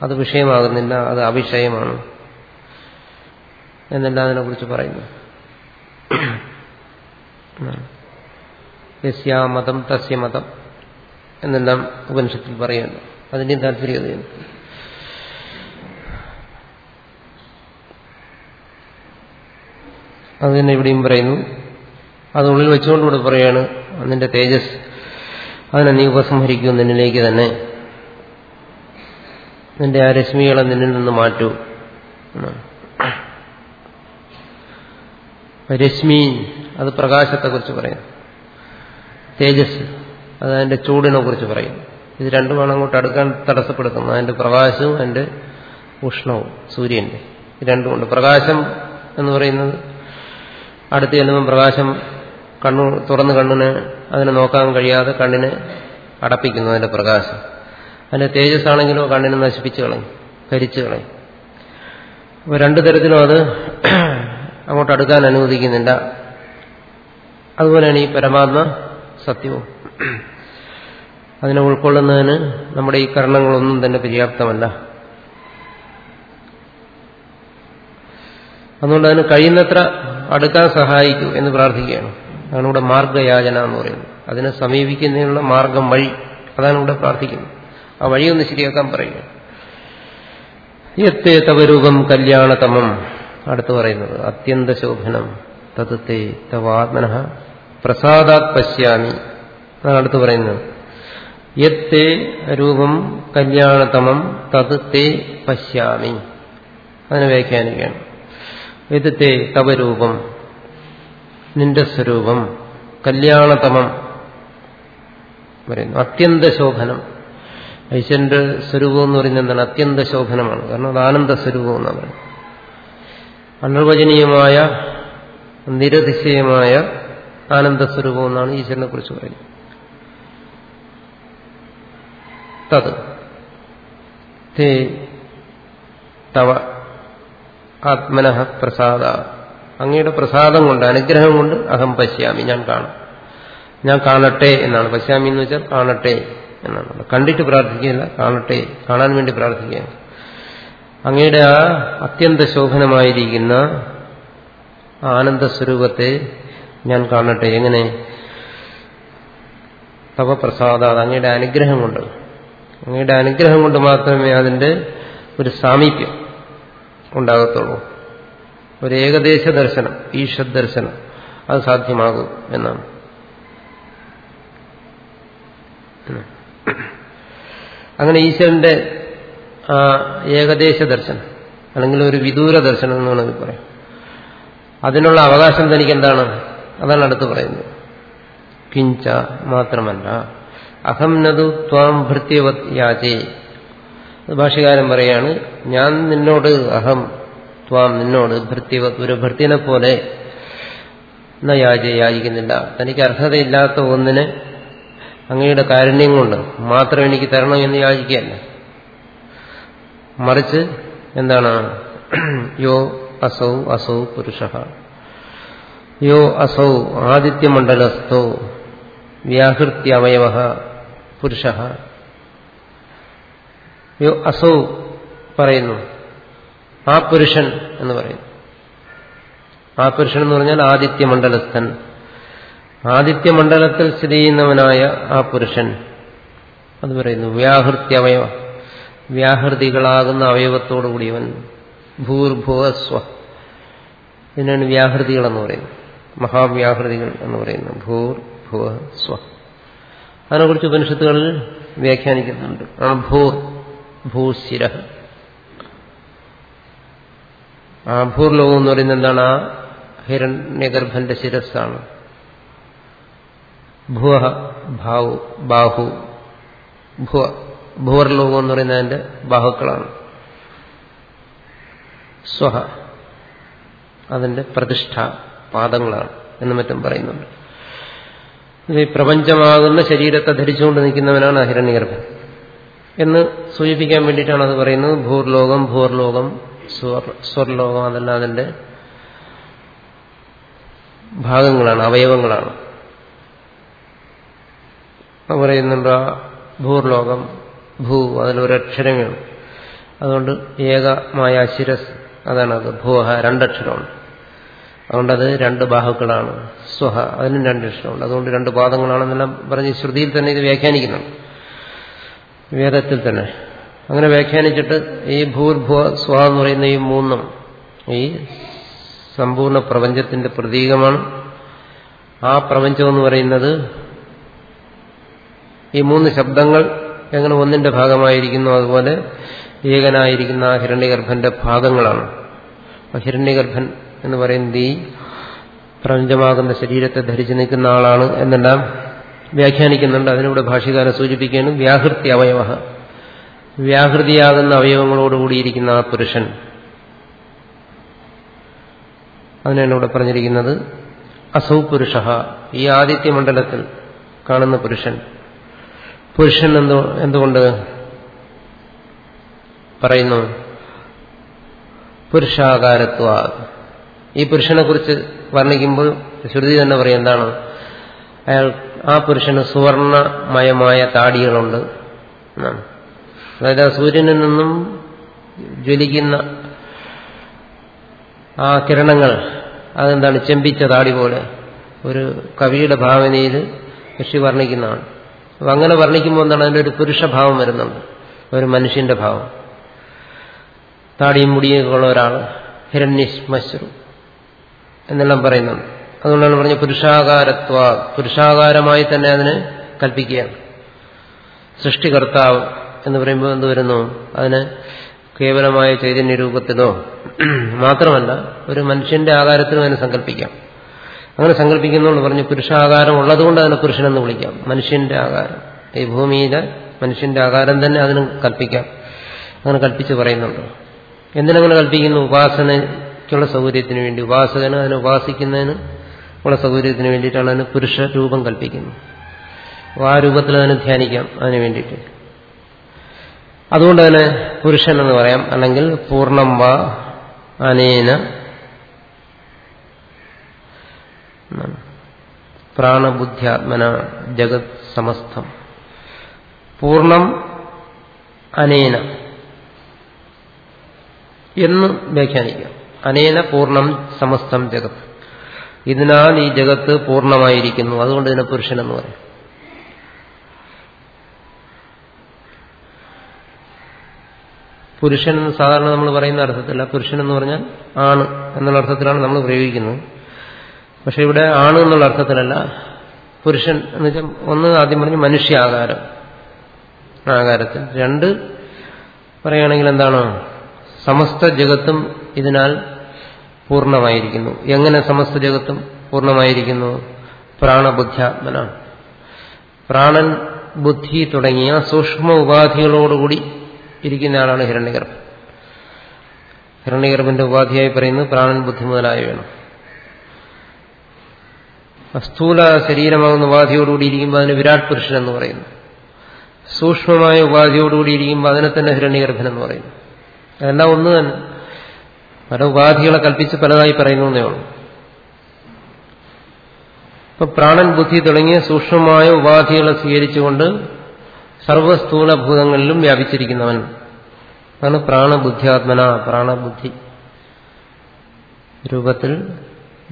[SPEAKER 1] അത് വിഷയമാകുന്നില്ല അത് അവിഷയമാണ് എന്നെല്ലാം അതിനെക്കുറിച്ച് പറയുന്നു യസ്യാ മതം തസ്യ മതം എന്നെല്ലാം ഉപനിഷത്തിൽ പറയുന്നു അതിന്റെയും താല്പര്യം അത് തന്നെ ഇവിടെയും പറയുന്നു. അതുള്ളിൽ വെച്ചുകൊണ്ട് ഇവിടെ പറയാണ് നിന്റെ തേജസ് അതിനെ നീ ഉപസംഹരിക്കൂ നിന്നിലേക്ക് തന്നെ. നിന്റെ ആ രശ്മികളെ നിന്നിൽ നിന്ന് മാറ്റൂ. രശ്മി അത് പ്രകാശത്തെക്കുറിച്ച് പറയുന്നു. തേജസ് അത് അതിന്റെ ചൂടിനെ കുറിച്ച് പറയും ഇത് രണ്ടുമാണ് അങ്ങോട്ട് അടുക്കാൻ തടസ്സപ്പെടുത്തുന്നത്. അതിന്റെ പ്രകാശവും അതിന്റെ ഉഷ്ണവും സൂര്യന്റെ. രണ്ടുമുണ്ട്. പ്രകാശം എന്ന് പറയുന്നത് അടുത്ത് ചെല്ലുമ്പോൾ പ്രകാശം കണ്ണു തുറന്ന് കണ്ണിന് അതിനെ നോക്കാൻ കഴിയാതെ കണ്ണിനെ അടപ്പിക്കുന്നു അതിന്റെ പ്രകാശം. അതിന്റെ തേജസ്സാണെങ്കിലോ കണ്ണിനെ നശിപ്പിച്ചു കളയും കരിച്ചു കളയും. അപ്പോൾ രണ്ടു തരത്തിലും അത് അങ്ങോട്ട് അടുക്കാൻ അനുവദിക്കുന്നില്ല. അതുപോലെയാണ് ഈ പരമാത്മ സത്യവും. അതിനെ ഉൾക്കൊള്ളുന്നതിന് നമ്മുടെ ഈ കരണങ്ങളൊന്നും തന്നെ പര്യാപ്തമല്ല. അതുകൊണ്ട് അതിന് കഴിയുന്നത്ര അടുക്കാൻ സഹായിക്കൂ എന്ന് പ്രാർത്ഥിക്കുകയാണ്. അതാണ് ഇവിടെ മാർഗയാചന എന്ന് പറയുന്നത്. അതിനെ സമീപിക്കുന്നതിനുള്ള മാർഗം വഴി അതാണ് ഇവിടെ പ്രാർത്ഥിക്കുന്നത്. ആ വഴി ഒന്ന് ശരിയാക്കാൻ പറയുക. യത്തേ തവരൂപം കല്യാണതമം അടുത്ത് പറയുന്നത്. അത്യന്ത ശോഭനം. തതത്തെ തവാത്മന പ്രസാദാത് പശ്യാമി. അതാണ് അടുത്ത് പറയുന്നത്. യത്തേ രൂപം കല്യാണതമം തത് പശ്യാമി. അതിനെ വ്യാഖ്യാനിക്കുകയാണ്. യത്തേ തവരൂപം. നിന്റെ സ്വരൂപം. കല്യാണതമം. പറയുന്നു. അത്യന്ത ശോഭനം ഐശ്വരന്റെ സ്വരൂപം എന്ന് പറയുന്നത് എന്താണ്? അത്യന്ത ശോഭനമാണ് കാരണം അത് ആനന്ദ സ്വരൂപം എന്നാണ് പറയുന്നത്. അനിർവചനീയമായ നിരതിശയമായ ആനന്ദ സ്വരൂപം എന്നാണ് ഈശ്വരനെ കുറിച്ച് പറയുന്നത്. തത്. തേ തവ. ആത്മനഃ പ്രസാദ. അങ്ങയുടെ പ്രസാദം കൊണ്ട് അനുഗ്രഹം കൊണ്ട് അഹം പശ്യാമി. ഞാൻ കാണും. ഞാൻ കാണട്ടെ എന്നാണ്. പശ്യാമി എന്ന് വെച്ചാൽ കാണട്ടെ എന്നാണ്. കണ്ടിട്ട് പ്രാർത്ഥിക്കുകയില്ല കാണട്ടെ കാണാൻ വേണ്ടി പ്രാർത്ഥിക്കുക അങ്ങയുടെ ആ അത്യന്ത ശോഭനമായിരിക്കുന്ന ആനന്ദ സ്വരൂപത്തെ ഞാൻ കാണട്ടെ. എങ്ങനെ? തവ പ്രസാദ അങ്ങയുടെ അനുഗ്രഹം കൊണ്ട്. അങ്ങയുടെ അനുഗ്രഹം കൊണ്ട് മാത്രമേ അതിന്റെ ഒരു സാമീപ്യം ഉണ്ടാകത്തുള്ളൂ. ഒരു ഏകദേശ ദർശനം ഈശ്വര ദർശനം അത് സാധ്യമാകും എന്നാണ്. അങ്ങനെ ഈശ്വരന്റെ ആ ഏകദേശ ദർശനം അല്ലെങ്കിൽ ഒരു വിദൂര ദർശനം എന്ന് വേണമെങ്കിൽ പറയാം. അതിനുള്ള അവകാശം തനിക്ക് എന്താണ്? അതാണ് അടുത്ത് പറയുന്നത്. കിഞ്ച മാത്രമല്ല അഹം നതു ത്വാം ഭൃത്യവത് യാചേ. ഭാഷകാരൻ പറയാണ് ഞാൻ നിന്നോട് അഹം ത്വാം നിന്നോട് ഭൃത്യവ ഒരു ഭൃത്യനെ പോലെ യാജ യാച യാചിക്കുന്നില്ല തനിക്ക് അർഹതയില്ലാത്ത ഒന്നിനെ അങ്ങയുടെ കാരുണ്യം കൊണ്ട് മാത്രം എനിക്ക് തരണം എന്ന് യാചിക്കുകയല്ല. മറിച്ച് എന്താണ്? യോ അസൗ അസൗ പുരുഷ. യോ അസൗ ആദിത്യമണ്ഡലസ്ഥോ വ്യാഹൃത്യമയവ പുരുഷ. യോ അസൗ പറയുന്നു. ആ പുരുഷൻ എന്ന് പറയുന്നു. ആ പുരുഷൻ എന്ന് പറഞ്ഞാൽ ആദിത്യമണ്ഡലസ്ഥൻ ആദിത്യമണ്ഡലത്തിൽ സ്ഥിതി ചെയ്യുന്നവനായ ആ പുരുഷൻ. അത് പറയുന്നു വ്യാഹൃത്യവയവ വ്യാഹൃതികളാകുന്ന അവയവത്തോടുകൂടിയവൻ ഭൂർഭുവസ്വ. ഇതിനാണ് വ്യാഹൃതികൾ എന്ന് പറയുന്നത് മഹാവ്യാഹൃതികൾ എന്ന് പറയുന്നു ഭൂർ ഭുവ സ്വ അതിനെക്കുറിച്ച് ഉപനിഷത്തുകളിൽ വ്യാഖ്യാനിക്കുന്നുണ്ട്. ആ ഭൂർ. ഭൂശിര. ആ ഭൂർലോകം എന്ന് പറയുന്നത് എന്താണ്? ആ ഹിരണ്യഗർഭന്റെ ശിരസ്സാണ്. ഭുവ ഭാവു ബാഹു. ഭുവ ഭൂവർലോകം എന്ന് പറയുന്നത് അതിന്റെ ബാഹുക്കളാണ്. സ്വഹ അതിന്റെ പ്രതിഷ്ഠ പാദങ്ങളാണ് എന്ന് മറ്റും പറയുന്നുണ്ട്. ഈ പ്രപഞ്ചമാകുന്ന ശരീരത്തെ ധരിച്ചുകൊണ്ട് നിൽക്കുന്നവനാണ് അഹിരണ്യഗർഭൻ എന്ന് സൂചിപ്പിക്കാൻ വേണ്ടിയിട്ടാണ് അത് പറയുന്നത്. ഭൂർലോകം ഭൂർലോകം സ്വർ സ്വർലോകം അതെല്ലാം അതിന്റെ ഭാഗങ്ങളാണ് അവയവങ്ങളാണ്. പറയുന്നുണ്ട് ഭൂർലോകം ഭൂ അതിലൊരക്ഷരമേ ഉള്ളൂ അതുകൊണ്ട് ഏകമായ ശിരസ് അതാണ് അത് ഭൂഹ രണ്ടക്ഷരമാണ് അതുകൊണ്ടത് രണ്ട് ബാഹുക്കളാണ്. സ്വഹ അതിനും രണ്ടക്ഷരമുണ്ട്. അതുകൊണ്ട് രണ്ട് പാദങ്ങളാണെന്നെല്ലാം പറഞ്ഞ് ശ്രുതിയിൽ തന്നെ ഇത് വ്യാഖ്യാനിക്കുന്നുണ്ട്. വേദത്തിൽ തന്നെ. അങ്ങനെ വ്യാഖ്യാനിച്ചിട്ട് ഈ ഭൂർഭുവ സ്വ എന്ന് പറയുന്ന ഈ മൂന്നും ഈ സമ്പൂർണ പ്രപഞ്ചത്തിന്റെ പ്രതീകമാണ്. ആ പ്രപഞ്ചം എന്ന് പറയുന്നത് ഈ മൂന്ന് ശബ്ദങ്ങൾ എങ്ങനെ ഒന്നിന്റെ ഭാഗമായിരിക്കുന്നു അതുപോലെ ഏകനായിരിക്കുന്ന ആ ഹിരണ്യഗർഭന്റെ ഭാഗങ്ങളാണ്. ഹിരണ്യഗർഭൻ എന്ന് പറയുന്നത് ഈ പ്രപഞ്ചമാകുന്ന ശരീരത്തെ ധരിച്ചു നിൽക്കുന്ന ആളാണ് എന്നെല്ലാം വ്യാഖ്യാനിക്കുന്നുണ്ട്. അതിനൂടെ ഭാഷകാരൻ സൂചിപ്പിക്കുകയാണ് വ്യാഹൃതി അവയവ. വ്യാഹൃതിയാകുന്ന അവയവങ്ങളോടുകൂടിയിരിക്കുന്ന ആ പുരുഷൻ. അതിനാണ് ഇവിടെ പറഞ്ഞിരിക്കുന്നത് അസൗ പുരുഷ. ഈ ആദിത്യമണ്ഡലത്തിൽ കാണുന്ന പുരുഷൻ. പുരുഷൻ എന്തോ എന്തുകൊണ്ട് പറയുന്നു? പുരുഷാകാരത്വ. ഈ പുരുഷനെ കുറിച്ച് വർണിക്കുമ്പോൾ ശ്രുതി തന്നെ പറയും എന്താണ്? അയാൾ ആ പുരുഷന് സുവർണമയമായ താടികളുണ്ട്. എന്നാണ്. അതായത് ആ സൂര്യനിൽ നിന്നും ജ്വലിക്കുന്ന ആ കിരണങ്ങൾ അതെന്താണ്? ചെമ്പിച്ച താടി പോലെ ഒരു കവിയുടെ ഭാവനയിൽ ഋഷി വർണിക്കുന്നതാണ്. അപ്പം അങ്ങനെ വർണിക്കുമ്പോൾ എന്താണ്? അതിന്റെ ഒരു പുരുഷഭാവം വരുന്നുണ്ട്. ഒരു മനുഷ്യന്റെ ഭാവം. താടിയും മുടിയൊക്കെ ഉള്ള ഒരാൾ ഹിരണ്യശ്മശ്രു എന്നെല്ലാം പറയുന്നുണ്ട്. അതുകൊണ്ടാണ് പറഞ്ഞ പുരുഷാകാരത്വ പുരുഷാകാരമായി തന്നെ അതിനെ കൽപ്പിക്കുകയാണ് സൃഷ്ടികർത്താവ് എന്ന് പറയുമ്പോൾ എന്ത് വരുന്നു? അതിന് കേവലമായ ചൈതന്യ രൂപത്തിലോ മാത്രമല്ല ഒരു മനുഷ്യന്റെ ആകാരത്തിലും അതിനെ സങ്കല്പിക്കാം അങ്ങനെ സങ്കല്പിക്കുന്നതുകൊണ്ട് പറഞ്ഞു പുരുഷാകാരം ഉള്ളതുകൊണ്ട് അതിനെ പുരുഷനെന്ന് വിളിക്കാം. മനുഷ്യന്റെ ആകാരം. ഈ ഭൂമിയിലെ മനുഷ്യന്റെ ആകാരം തന്നെ അതിന് കൽപ്പിക്കാം. അങ്ങനെ കൽപ്പിച്ച് പറയുന്നുണ്ട്. എന്തിനങ്ങനെ കൽപ്പിക്കുന്നു? ഉപാസനയ്ക്കുള്ള സൗകര്യത്തിന് വേണ്ടി. ഉപാസകന് അതിനെ ഉപാസിക്കുന്നതിന് ഉള്ള സൗകര്യത്തിന് വേണ്ടിയിട്ടാണ് അതിന് പുരുഷ രൂപം കൽപ്പിക്കുന്നത്. അപ്പോൾ ആ രൂപത്തിൽ അതിനെ ധ്യാനിക്കാം അതിന് വേണ്ടിയിട്ട്. അതുകൊണ്ട് തന്നെ പുരുഷൻ എന്ന് പറയാം അല്ലെങ്കിൽ പൂർണം വാ അനേന പ്രാണബുദ്ധ്യാത്മന ജഗത് സമസ്തം. പൂർണം അനേന എന്ന് വ്യാഖ്യാനിക്കാം. അനേന പൂർണം സമസ്തം ജഗത്. ഇതിനാൽ ഈ ജഗത്ത് പൂർണമായിരിക്കുന്നു. അതുകൊണ്ട് ഇതിനെ പുരുഷൻ എന്ന് പറയും. പുരുഷൻ എന്ന് സാധാരണ നമ്മൾ പറയുന്ന അർത്ഥത്തില്ല പുരുഷൻ എന്ന് പറഞ്ഞാൽ ആണ് എന്നുള്ള അർത്ഥത്തിലാണ് നമ്മൾ പ്രയോഗിക്കുന്നത്. പക്ഷെ ഇവിടെ ആണ് എന്നുള്ള അർത്ഥത്തിലല്ല. പുരുഷൻ എന്ന് വെച്ചാൽ ഒന്ന് ആദ്യം പറഞ്ഞ് മനുഷ്യാകാരം. ആകാരത്തിൽ. രണ്ട് പറയുകയാണെങ്കിൽ എന്താണ്? സമസ്ത ജഗത്തും ഇതിനാൽ പൂർണമായിരിക്കുന്നു. എങ്ങനെ സമസ്ത ജഗത്തും പൂർണമായിരിക്കുന്നു? പ്രാണബുദ്ധ്യാത്മന പ്രാണൻ ബുദ്ധി തുടങ്ങിയ സൂക്ഷ്മ ഉപാധികളോടുകൂടി ഇരിക്കുന്ന ആളാണ് ഹിരണ്യഗർഭൻ ഹിരണ്യഗർഭന്റെ ഉപാധിയായി പറയുന്നത് പ്രാണൻ ബുദ്ധി മുതലായ വേണം. സ്ഥൂല ശരീരമാകുന്ന ഉപാധിയോടുകൂടി ഇരിക്കുമ്പോൾ അതിന് വിരാട് പുരുഷൻ എന്ന് പറയുന്നു. സൂക്ഷ്മമായ ഉപാധിയോടുകൂടി ഇരിക്കുമ്പോൾ അതിനെ തന്നെ ഹിരണ്യഗർഭൻ എന്ന് പറയുന്നു. അതെല്ലാം ഒന്ന് തന്നെ. പല ഉപാധികളെ കൽപ്പിച്ച് പലതായി പറയുന്നേ ഉള്ളൂ. ഇപ്പൊ പ്രാണൻ ബുദ്ധി തുടങ്ങിയ സൂക്ഷ്മമായ ഉപാധികളെ സ്വീകരിച്ചുകൊണ്ട് സർവസ്ഥൂലഭൂതങ്ങളിലും വ്യാപിച്ചിരിക്കുന്നവൻ. അതാണ് പ്രാണബുദ്ധ്യാത്മന പ്രാണബുദ്ധി. രൂപത്തിൽ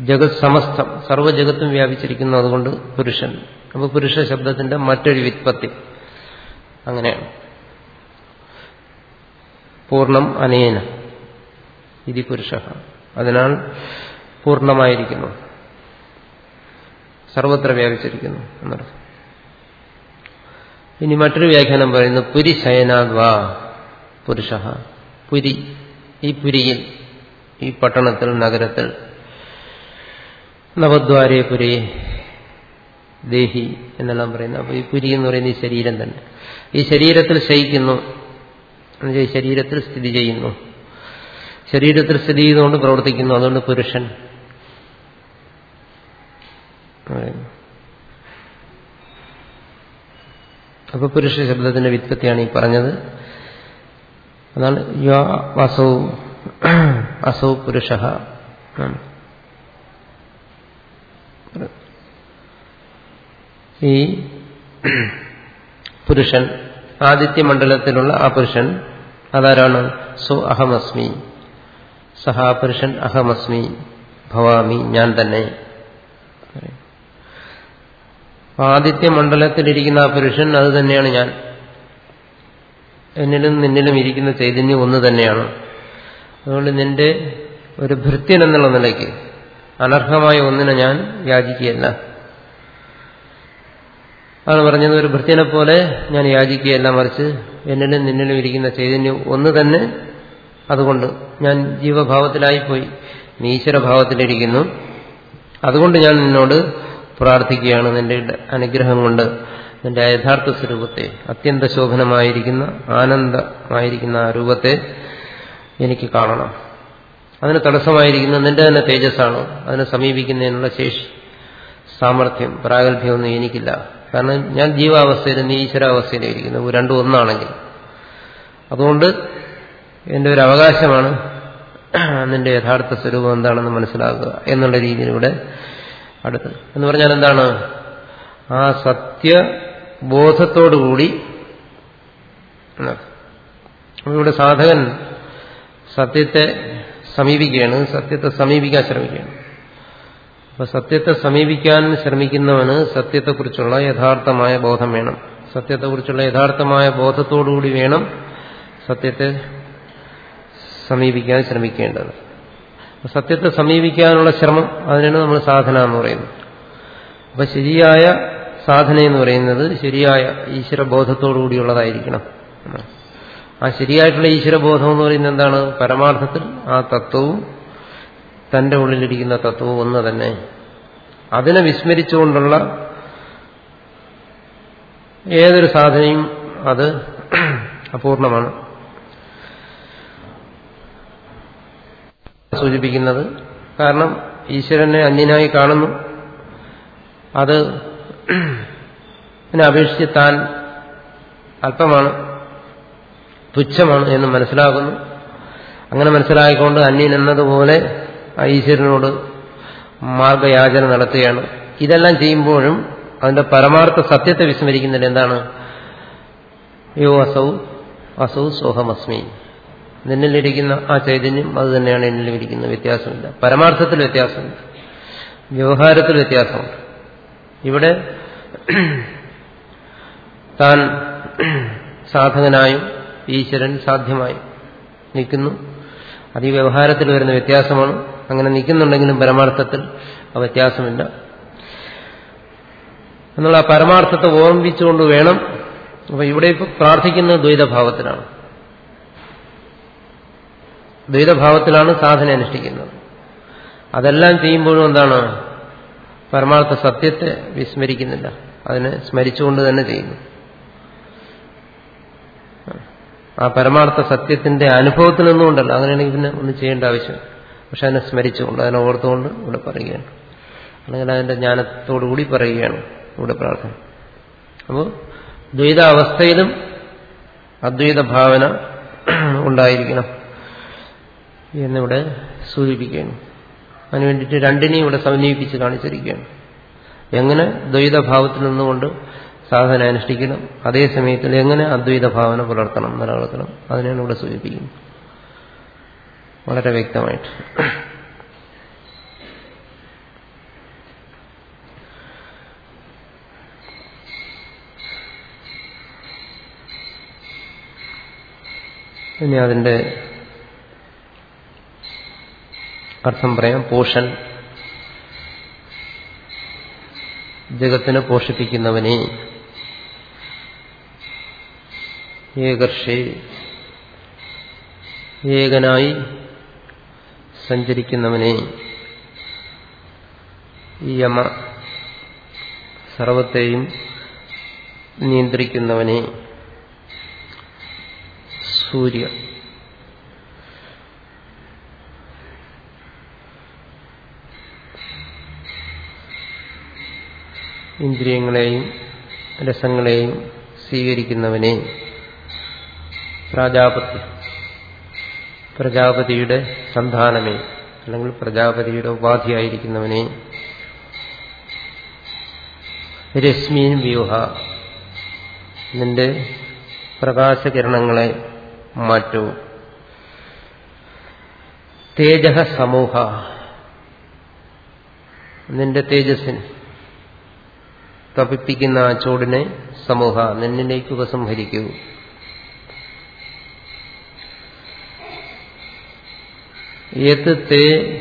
[SPEAKER 1] ജഗത് സമസ്തം സർവജഗത്തും വ്യാപിച്ചിരിക്കുന്നു അതുകൊണ്ട് പുരുഷൻ. അപ്പൊ പുരുഷ ശബ്ദത്തിന്റെ മറ്റൊരു വിത്പത്തി അങ്ങനെയാണ്. പൂർണം അനേന. ഇതി പുരുഷ അതിനാൽ പൂർണമായിരിക്കുന്നു. സർവത്ര വ്യാപിച്ചിരിക്കുന്നു എന്നർത്ഥം. ഇനി മറ്റൊരു വ്യാഖ്യാനം പറയുന്നു പുരി ശയനാദ്വാ പുരുഷ. പുരി. ഈ പുരിയിൽ ഈ പട്ടണത്തിൽ നഗരത്തിൽ നവദ്വാരേ പുരി ദേഹി എന്നെല്ലാം പറയുന്നു. അപ്പോൾ ഈ പുരി എന്ന് പറയുന്ന ഈ ശരീരം തന്നെ. ഈ ശരീരത്തിൽ ശയിക്കുന്നു. ശരീരത്തിൽ സ്ഥിതി ചെയ്യുന്നു. ശരീരത്തിൽ സ്ഥിതി ചെയ്തുകൊണ്ട് പ്രവർത്തിക്കുന്നു. അതുകൊണ്ട് പുരുഷൻ. അപ്പൊ പുരുഷ ശബ്ദത്തിന്റെ വിത്പത്തിയാണ് ഈ പറഞ്ഞത്. അതാണ് യോ അസൗ അസൗ പുരുഷ ഈ പുരുഷൻ ആദിത്യമണ്ഡലത്തിലുള്ള ആ പുരുഷൻ അതാരാണ്? സോ അഹമസ്മി. സഹ പുരുഷൻ അഹമസ്മി ഭവാമി ഞാൻ തന്നെ. ആദിത്യ മണ്ഡലത്തിലിരിക്കുന്ന ആ പുരുഷൻ അത് തന്നെയാണ് ഞാൻ. എന്നിലും നിന്നിലും ഇരിക്കുന്ന ചൈതന്യം ഒന്ന് തന്നെയാണ്. അതുകൊണ്ട് നിന്റെ ഒരു ഭൃത്യൻ എന്നുള്ള നിലയ്ക്ക് അനർഹമായ ഒന്നിനെ ഞാൻ യാചിക്കുകയല്ല. അതാണ് പറഞ്ഞത് ഒരു ഭൃത്യനെ പോലെ ഞാൻ യാചിക്കുകയല്ല മറിച്ച് എന്നിലും നിന്നിലും ഇരിക്കുന്ന ചൈതന്യം ഒന്ന് തന്നെ അതുകൊണ്ട് ഞാൻ ജീവഭാവത്തിലായിപ്പോയി. നീ ഈശ്വരഭാവത്തിലിരിക്കുന്നു അതുകൊണ്ട് ഞാൻ നിന്നോട് പ്രാർത്ഥിക്കുകയാണ്. നിന്റെ അനുഗ്രഹം കൊണ്ട് നിന്റെ യഥാർത്ഥ സ്വരൂപത്തെ അത്യന്ത ശോഭനമായിരിക്കുന്ന ആനന്ദമായിരിക്കുന്ന ആ രൂപത്തെ എനിക്ക് കാണണം. അതിന് തടസ്സമായിരിക്കുന്ന നിന്റെ തന്നെ തേജസ്സാണ്. അതിനെ സമീപിക്കുന്നതിനുള്ള ശേഷി സാമർഥ്യം പ്രാഗൽഭ്യമൊന്നും എനിക്കില്ല. കാരണം ഞാൻ ജീവാവസ്ഥയിൽ നീ ഈശ്വരാവസ്ഥയിലിരിക്കുന്നു രണ്ടും ഒന്നാണെങ്കിൽ. അതുകൊണ്ട് എന്റെ ഒരു അവകാശമാണ് നിന്റെ യഥാർത്ഥ സ്വരൂപം എന്താണെന്ന് മനസ്സിലാക്കുക എന്നുള്ള രീതിയിൽ ഇവിടെ അടുത്ത് എന്ന് പറഞ്ഞാൽ എന്താണ്? ആ സത്യ സത്യബോധത്തോടുകൂടി ഇവിടെ സാധകൻ സത്യത്തെ സമീപിക്കുകയാണ്. സത്യത്തെ സമീപിക്കാൻ ശ്രമിക്കുകയാണ്. അപ്പൊ സത്യത്തെ സമീപിക്കാൻ ശ്രമിക്കുന്നവന് സത്യത്തെക്കുറിച്ചുള്ള യഥാർത്ഥമായ ബോധം വേണം. സത്യത്തെക്കുറിച്ചുള്ള യഥാർത്ഥമായ ബോധത്തോടുകൂടി വേണം സത്യത്തെ സമീപിക്കാൻ ശ്രമിക്കേണ്ടത്. സത്യത്തെ സമീപിക്കാനുള്ള ശ്രമം അതിനാണ് നമ്മൾ സാധന എന്ന് പറയുന്നത്. അപ്പൊ ശരിയായ സാധന എന്ന് പറയുന്നത് ശരിയായ ഈശ്വരബോധത്തോടുകൂടിയുള്ളതായിരിക്കണം. ആ ശരിയായിട്ടുള്ള ഈശ്വരബോധം എന്ന് പറയുന്നത് എന്താണ്? പരമാർത്ഥത്തിൽ ആ തത്വവും തന്റെ ഉള്ളിലിരിക്കുന്ന തത്വവും ഒന്ന് തന്നെ. അതിനെ വിസ്മരിച്ചുകൊണ്ടുള്ള ഏതൊരു സാധനയും അത് അപൂർണമാണ്. സൂചിപ്പിക്കുന്നത്. കാരണം ഈശ്വരനെ അന്യനായി കാണുന്നു. അത് അപേക്ഷിച്ച് താൻ അല്പമാണ് തുച്ഛമാണ് എന്ന് മനസ്സിലാക്കുന്നു അങ്ങനെ മനസ്സിലായിക്കൊണ്ട് അന്യൻ എന്നതുപോലെ ആ ഈശ്വരനോട് മാർഗയാചന നടത്തുകയാണ്. ഇതെല്ലാം ചെയ്യുമ്പോഴും അതിന്റെ പരമാർത്ഥ സത്യത്തെ വിസ്മരിക്കുന്നില്ല എന്താണ്? യോ അസൗ അസൗ സോഹമസ്മി. നിന്നിലിരിക്കുന്ന ആ ചൈതന്യം അത് തന്നെയാണ് എന്നിലിരിക്കുന്ന വ്യത്യാസമില്ല. പരമാർത്ഥത്തിൽ വ്യത്യാസമില്ല. വ്യവഹാരത്തിൽ വ്യത്യാസമുണ്ട്. ഇവിടെ താൻ സാധകനായും ഈശ്വരൻ സാധ്യമായും നിൽക്കുന്നു. അത് ഈ വ്യവഹാരത്തിൽ വരുന്ന വ്യത്യാസമാണ്. അങ്ങനെ നിൽക്കുന്നുണ്ടെങ്കിലും പരമാർത്ഥത്തിൽ ആ വ്യത്യാസമില്ല. എന്നുള്ള ആ പരമാർത്ഥത്തെ ഓർമ്മിച്ചുകൊണ്ട് വേണം. അപ്പൊ ഇവിടെ ഇപ്പൊ പ്രാർത്ഥിക്കുന്നത് ദ്വൈതഭാവത്തിലാണ്. ദ്വൈതഭാവത്തിലാണ് സാധന അനുഷ്ഠിക്കുന്നത്. അതെല്ലാം ചെയ്യുമ്പോഴും എന്താണ്? പരമാർത്ഥ സത്യത്തെ വിസ്മരിക്കുന്നില്ല. അതിനെ സ്മരിച്ചുകൊണ്ട് തന്നെ ചെയ്യുന്നു. ആ പരമാർത്ഥ സത്യത്തിന്റെ അനുഭവത്തിൽ നിന്നുകൊണ്ടല്ല. അങ്ങനെയാണെങ്കിൽ പിന്നെ ഒന്നും ചെയ്യേണ്ട ആവശ്യം പക്ഷെ അതിനെ സ്മരിച്ചുകൊണ്ട് അതിനെ ഓർത്തുകൊണ്ട് ഇവിടെ പറയുകയാണ്. അല്ലെങ്കിൽ അതിന്റെ ജ്ഞാനത്തോടുകൂടി പറയുകയാണ് ഇവിടെ പ്രാർത്ഥന. അപ്പോൾ ദ്വൈതാവസ്ഥയിലും അദ്വൈത ഭാവന ഉണ്ടായിരിക്കണം. എന്നിവിടെ സൂചിപ്പിക്കുകയാണ് അതിനു വേണ്ടിയിട്ട് രണ്ടിനെയും ഇവിടെ സമന്വയിപ്പിച്ച് കാണിച്ചിരിക്കുകയാണ്. എങ്ങനെ ദ്വൈതഭാവത്തിൽ നിന്നുകൊണ്ട് സാധന അനുഷ്ഠിക്കണം അതേ സമയത്തിൽ എങ്ങനെ അദ്വൈത ഭാവന പുലർത്തണം നിലനിർത്തണം അതിനാണ് ഇവിടെ സൂചിപ്പിക്കുന്നത്. വളരെ വ്യക്തമായിട്ട്. ഇനി അതിന്റെ അർത്ഥം പറയാം പോഷൻ ജഗത്തിനെ പോഷിപ്പിക്കുന്നവനെ. ഏകർഷി. ഏകനായി സഞ്ചരിക്കുന്നവനെ. യമ സർവത്തെയും നിയന്ത്രിക്കുന്നവനെ. സൂര്യ. ഇന്ദ്രിയങ്ങളെയും രസങ്ങളെയും സ്വീകരിക്കുന്നവനെ പ്രജാപതി. പ്രജാപതിയുടെ സന്താനമേ അല്ലെങ്കിൽ പ്രജാപതിയുടെ ഉപാധിയായിരിക്കുന്നവനെ. രശ്മീൻ വ്യൂഹ നിന്റെ പ്രകാശകിരണങ്ങളെ മാറ്റൂ. തേജ സമൂഹ നിന്റെ തേജസ്സിന് തപിപ്പിക്കുന്ന ആ ചൂടിനെ സമൂഹ നിന്നിലേക്ക് ഉപസംഹരിക്കൂ. ഏത് തേ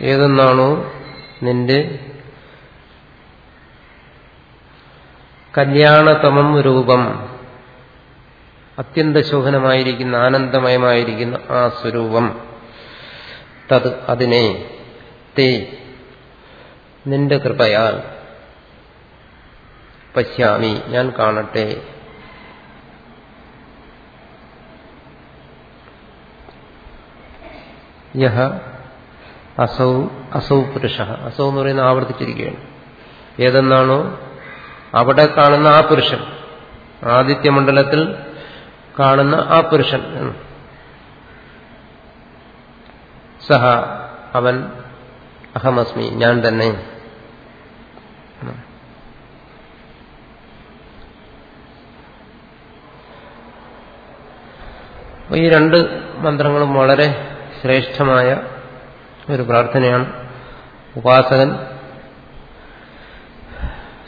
[SPEAKER 1] ഏതെന്നാണോ നിന്റെ കല്യാണതമം രൂപം അത്യന്ത ശോഭനമായിരിക്കുന്ന ആനന്ദമയമായിരിക്കുന്ന ആ സ്വരൂപം. തത് അതിനെ തേ. നിന്റെ കൃപയാൽ പശ്യാമി. ഞാൻ കാണട്ടെ. യഹ അസൗ അസൗ പുരുഷ. അസൗ എന്ന് പറയുന്ന ആവർത്തിച്ചിരിക്കുകയാണ്. ഏതെന്നാണോ? അവിടെ കാണുന്ന ആ പുരുഷൻ. ആദിത്യമണ്ഡലത്തിൽ കാണുന്ന ആ പുരുഷൻ. സഹ അവൻ അഹമസ്മി. ഞാൻ തന്നെ. ഈ രണ്ട് മന്ത്രങ്ങളും വളരെ ശ്രേഷ്ഠമായ ഒരു പ്രാർത്ഥനയാണ്. ഉപാസകൻ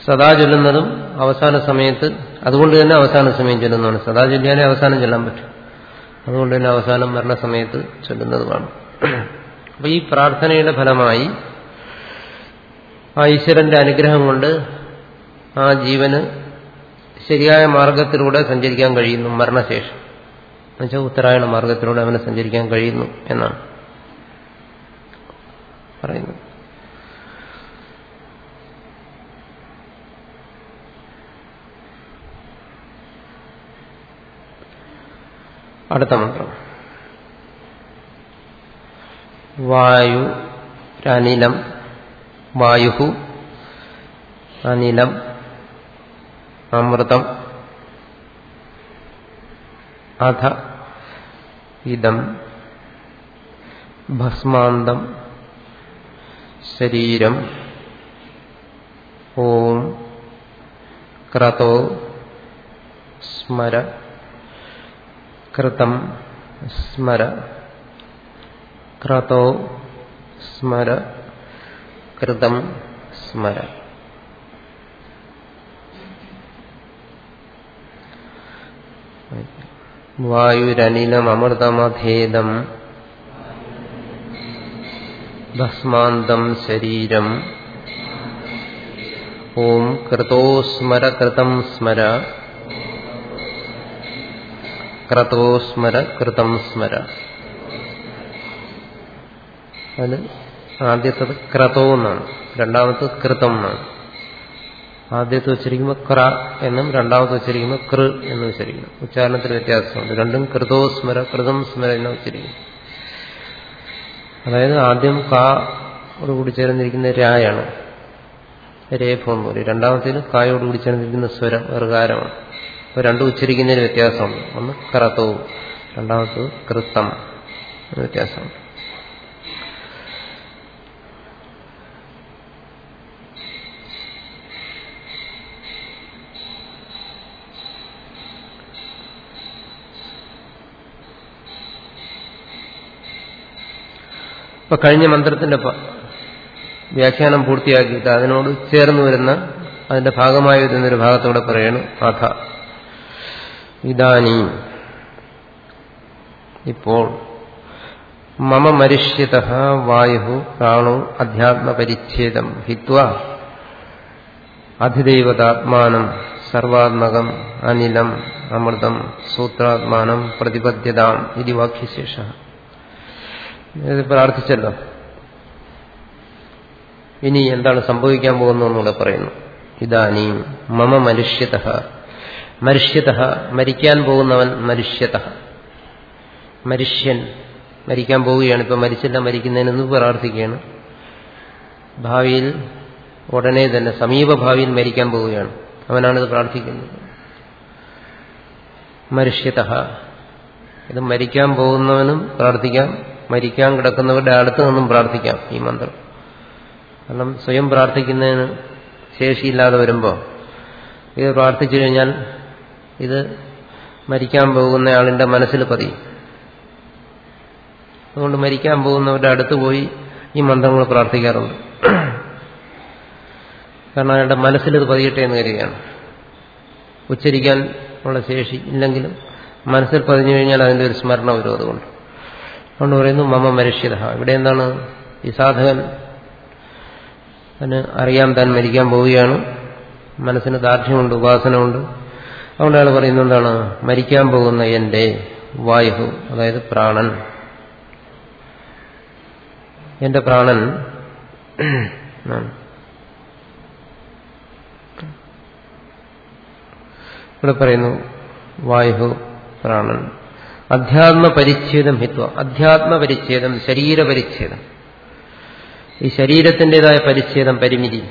[SPEAKER 1] സദാ ചൊല്ലുന്നതും അവസാന സമയത്ത് അതുകൊണ്ട് തന്നെ അവസാന സമയം ചൊല്ലുന്നതാണ്. സദാ ചൊല്ലിയാലേ അവസാനം ചൊല്ലാൻ പറ്റും. അതുകൊണ്ട് തന്നെ അവസാനം മരണസമയത്ത് ചൊല്ലുന്നതുമാണ്. അപ്പൊ ഈ പ്രാർത്ഥനയുടെ ഫലമായി ആ ഈശ്വരന്റെ അനുഗ്രഹം കൊണ്ട് ആ ജീവന് ശരിയായ മാർഗത്തിലൂടെ സഞ്ചരിക്കാൻ കഴിയുന്നു മരണശേഷം. എന്നുവെച്ചാൽ ഉത്തരായണ മാർഗത്തിലൂടെ അവന് സഞ്ചരിക്കാൻ കഴിയുന്നു എന്നാണ് പറയുന്നത്. അടുത്ത മന്ത്രം. വായു അനിലം വായു അനിലം അമൃതം അധ ഇതം ഭസ്മാന്തം ശരീരം ഓം ക്രതോ സ്മര കൃതം സ്മര ക്രതോ സ്മര കൃതം സ്മര വായുരനിലമൃതമധേദം ഭസ്മാന്തം ശരീരം. ഓം കൃതോ സ്മര. കൃതം സ്മര. ക്രതോ സ്മര കൃതം സ്മര അത് ആദ്യത്തത് ക്രതോ എന്നാണ് രണ്ടാമത്തത് കൃതം എന്നാണ്. ആദ്യത്തെ വെച്ചിരിക്കുമ്പോൾ ക്ര എന്നും രണ്ടാമത്തെ വെച്ചിരിക്കുമ്പോൾ കൃ എന്നും വെച്ചിരിക്കുന്നു ഉച്ചാരണത്തിൽ വ്യത്യാസമുണ്ട്. രണ്ടും കൃതോ സ്മര കൃതം സ്മര എന്ന് വെച്ചിരിക്കുന്നു അതായത് ആദ്യം കായോടുകൂടി ചേർന്നിരിക്കുന്ന രായാണ്. രേഫോന്ന് പറയും. പറയും കായോട് കൂടി ചേർന്നിരിക്കുന്ന സ്വരം വെറുകാരമാണ് അപ്പോൾ രണ്ടും ഉച്ചരിക്കുന്നതിന് വ്യത്യാസമുണ്ട്. ഒന്ന് ക്രതവും രണ്ടാമത്തത് കൃത്തം വ്യത്യാസമുണ്ട്. ഇപ്പൊ കഴിഞ്ഞ മന്ത്രത്തിന്റെ വ്യാഖ്യാനം പൂർത്തിയാക്കിയിട്ട് അതിനോട് ചേർന്ന് വരുന്ന അതിന്റെ ഭാഗമായി വരുന്നൊരു ഭാഗത്തോടെ പറയണം അഥ. ഇതാനീ. ഇപ്പോൾ മമ മരിഷ്യത വായു പ്രാണോ അധ്യാത്മപരിച്ഛേദം ഹിത്വ അധിദൈവതാത്മാനം സർവാത്മകം അനിലം അമൃതം സൂത്രാത്മാനം പ്രതിപദ്ധ്യതാം ഇതി വാക്യശേഷ. പ്രാർത്ഥിച്ചല്ലോ. ഇനി എന്താണ് സംഭവിക്കാൻ പോകുന്നതെന്നൂടെ പറയുന്നു. ഇതാനീ മമ മനുഷ്യത. മനുഷ്യത മരിക്കാൻ പോകുന്നവൻ മനുഷ്യത. മനുഷ്യൻ മരിക്കാൻ പോവുകയാണ്. ഇപ്പൊ മരിച്ചില്ല മരിക്കുന്നതിനെന്ന് പ്രാർത്ഥിക്കുകയാണ്. ഭാവിയിൽ ഉടനെ തന്നെ സമീപഭാവിയിൽ മരിക്കാൻ പോവുകയാണ്. അവനാണിത് പ്രാർത്ഥിക്കുന്നത്. മനുഷ്യത. ഇത് മരിക്കാൻ പോകുന്നവനും പ്രാർത്ഥിക്കാം. മരിക്കാൻ കിടക്കുന്നവരുടെ അടുത്ത് നിന്നും പ്രാർത്ഥിക്കാം ഈ മന്ത്രം. കാരണം സ്വയം പ്രാർത്ഥിക്കുന്നതിന് ശേഷിയില്ലാതെ വരുമ്പോൾ ഇത് പ്രാർത്ഥിച്ചു കഴിഞ്ഞാൽ ഇത് മരിക്കാൻ പോകുന്ന ആളിന്റെ മനസ്സിൽ പതിയും. അതുകൊണ്ട് മരിക്കാൻ പോകുന്നവരുടെ അടുത്ത് പോയി ഈ മന്ത്രങ്ങൾ പ്രാർത്ഥിക്കാറുണ്ട്. കാരണം അയാളുടെ മനസ്സിൽ ഇത് പതിയട്ടെ എന്ന് കരുതുകയാണ് ഉച്ചരിക്കാൻ ഉള്ള ശേഷി ഇല്ലെങ്കിലും മനസ്സിൽ പതിഞ്ഞു കഴിഞ്ഞാൽ അതിന്റെ ഒരു സ്മരണ വരും അതുകൊണ്ട്. അതുകൊണ്ട് പറയുന്നു മമ മനുഷ്യത ഇവിടെ എന്താണ് ഈ സാധകൻ? അതിന് അറിയാൻ താൻ മരിക്കാൻ പോവുകയാണ്. മനസ്സിന് ദാർഢ്യമുണ്ട് ഉപാസനമുണ്ട് അതുകൊണ്ട് അയാൾ പറയുന്നത് എന്താണ്? മരിക്കാൻ പോകുന്ന എന്റെ വായു അതായത് പ്രാണൻ. എന്റെ പ്രാണൻ ഇവിടെ പറയുന്നു വായു പ്രാണൻ. അധ്യാത്മ പരിച്ഛേദം ഹിത്വ അധ്യാത്മ പരിച്ഛേദം ശരീരപരിച്ഛേദം ഈ ശരീരത്തിന്റെതായ പരിച്ഛേദം പരിമിതി.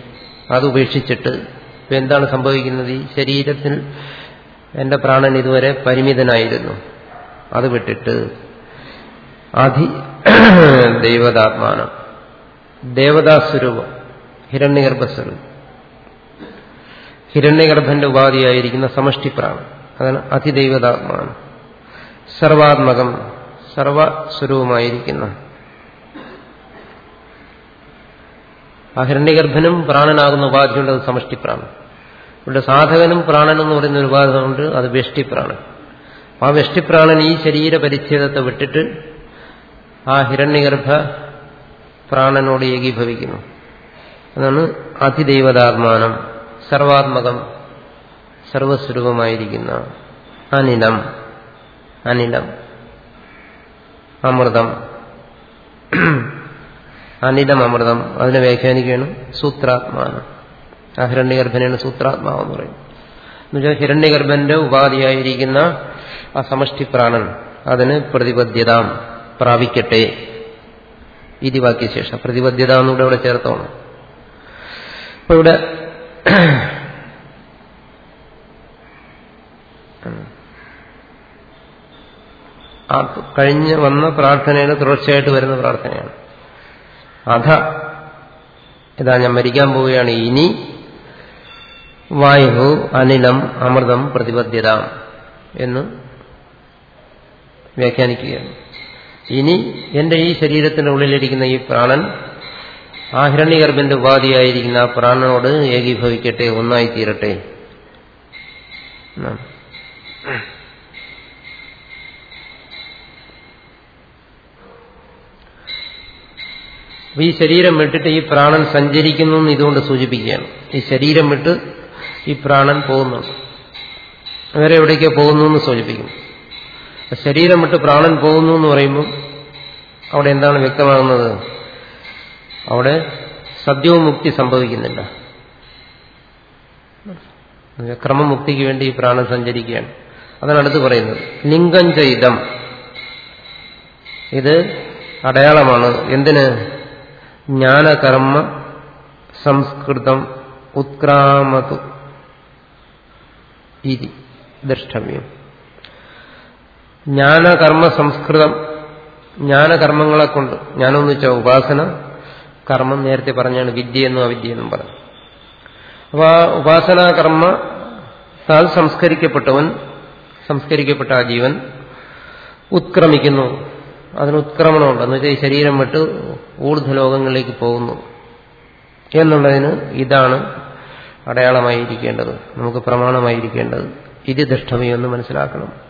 [SPEAKER 1] അത് ഉപേക്ഷിച്ചിട്ട് ഇപ്പം എന്താണ് സംഭവിക്കുന്നത്? ഈ ശരീരത്തിൽ എന്റെ പ്രാണൻ ഇതുവരെ പരിമിതനായിരുന്നു. അത് വിട്ടിട്ട് അധി ദൈവതാത്മാനം ദേവതാസ്വരൂപം ഹിരണ്യഗർഭസ്വരൂപം. ഹിരണ്യഗർഭന്റെ ഉപാധിയായിരിക്കുന്ന സമഷ്ടിപ്രാണം അതാണ് അതിദൈവതാത്മാനം. സർവാത്മകം സർവസ്വരൂപമായിരിക്കുന്ന. അഹിരണ്യഗർഭനും പ്രാണനാകുന്ന ഉപാധിയുണ്ട് അത് സമഷ്ടിപ്രാണൻ ഇവിടെ സാധകനും പ്രാണൻ എന്ന് പറയുന്ന ഒരു ഉപാധമുണ്ട് അത് വ്യഷ്ടിപ്രാണൻ ആ വ്യഷ്ടിപ്രാണൻ ഈ ശരീര പരിച്ഛേദത്തെ വിട്ടിട്ട് ആ ഹിരണ്യഗർഭ പ്രാണനോട് ഏകീഭവിക്കുന്നു. അതാണ് അതിദൈവതാത്മാനം സർവാത്മകം സർവസ്വരൂപമായിരിക്കുന്ന അനിലം അനിലം. അമൃതം. അനിലം അമൃതം. അതിനെ വ്യാഖ്യാനിക്കുകയാണ് സൂത്രാത്മാനം. ആ ഹിരണ്യഗർഭനാണ് സൂത്രാത്മാവെന്ന് പറയും. എന്നുവെച്ചാൽ ഹിരണ്യഗർഭന്റെ ഉപാധിയായിരിക്കുന്ന ആ സമഷ്ടി പ്രാണൻ അതിന് പ്രതിബദ്ധ്യത പ്രാപിക്കട്ടെ. ഇതി വാക്യശേഷം. പ്രതിബദ്ധ്യത എന്നുകൂടെ ഇവിടെ ചേർത്തോണം. അപ്പൊ ഇവിടെ ആ കഴിഞ്ഞ് വന്ന പ്രാർത്ഥനയുടെ തുടർച്ചയായിട്ട് വരുന്ന പ്രാർത്ഥനയാണ്. അധ ഇതാ ഞാൻ മരിക്കാൻ പോവുകയാണ്. ഇനി വായു അനിലം അമൃതം പ്രതിബദ്ധ്യത എന്ന് വ്യാഖ്യാനിക്കുകയാണ്. ഇനി എന്റെ ഈ ശരീരത്തിന്റെ ഉള്ളിലിരിക്കുന്ന ഈ പ്രാണൻ ആ ഉപാധിയായിരിക്കുന്ന ആ പ്രാണനോട് ഏകീഭവിക്കട്ടെ ഒന്നായി തീരട്ടെ അപ്പൊ ഈ ശരീരം വിട്ടിട്ട് ഈ പ്രാണൻ സഞ്ചരിക്കുന്നു എന്ന് ഇതുകൊണ്ട് സൂചിപ്പിക്കുകയാണ്. ഈ ശരീരം വിട്ട് ഈ പ്രാണൻ പോകുന്നുണ്ട്. വേറെ എവിടേക്കോ പോകുന്നു എന്ന് സൂചിപ്പിക്കുന്നു. ശരീരം വിട്ട് പ്രാണൻ പോകുന്നു എന്ന് പറയുമ്പോൾ അവിടെ എന്താണ് വ്യക്തമാകുന്നത്? അവിടെ സദ്യവും മുക്തി സംഭവിക്കുന്നില്ല. ക്രമമുക്തിക്ക് വേണ്ടി ഈ പ്രാണൻ സഞ്ചരിക്കുകയാണ്. അതാണ് അടുത്ത് പറയുന്നത്. ലിംഗം ചെയ്തം ഇത് അടയാളമാണ്. എന്തിന്? ജ്ഞാനകർമ്മ സംസ്കൃതം ഉത്ക്രാമതു ഇതി ദ്രഷ്ടവ്യം ജ്ഞാനകർമ്മ സംസ്കൃതം ജ്ഞാനകർമ്മങ്ങളെ കൊണ്ട് ജ്ഞാനമെന്ന് വെച്ചാൽ ഉപാസന കർമ്മം നേരത്തെ പറഞ്ഞാണ് വിദ്യയെന്നും അവിദ്യയെന്നും പറഞ്ഞു അപ്പോൾ ആ ഉപാസനാകർമ്മ താൽ സംസ്കരിക്കപ്പെട്ടവൻ സംസ്കരിക്കപ്പെട്ട ആ ജീവൻ ഉത്ക്രമിക്കുന്നു. അതിന് ഉത്ക്രമണമുണ്ട്. എന്ന് വെച്ചാൽ ഈ ശരീരം വിട്ട് ഊർധ്വലോകങ്ങളിലേക്ക് പോകുന്നു. എന്നുള്ളതിന് ഇതാണ് അടയാളമായിരിക്കേണ്ടത്. നമുക്ക് പ്രമാണമായിരിക്കേണ്ടത്. ഇത് ദൃഷ്ടമയെന്ന് മനസ്സിലാക്കണം.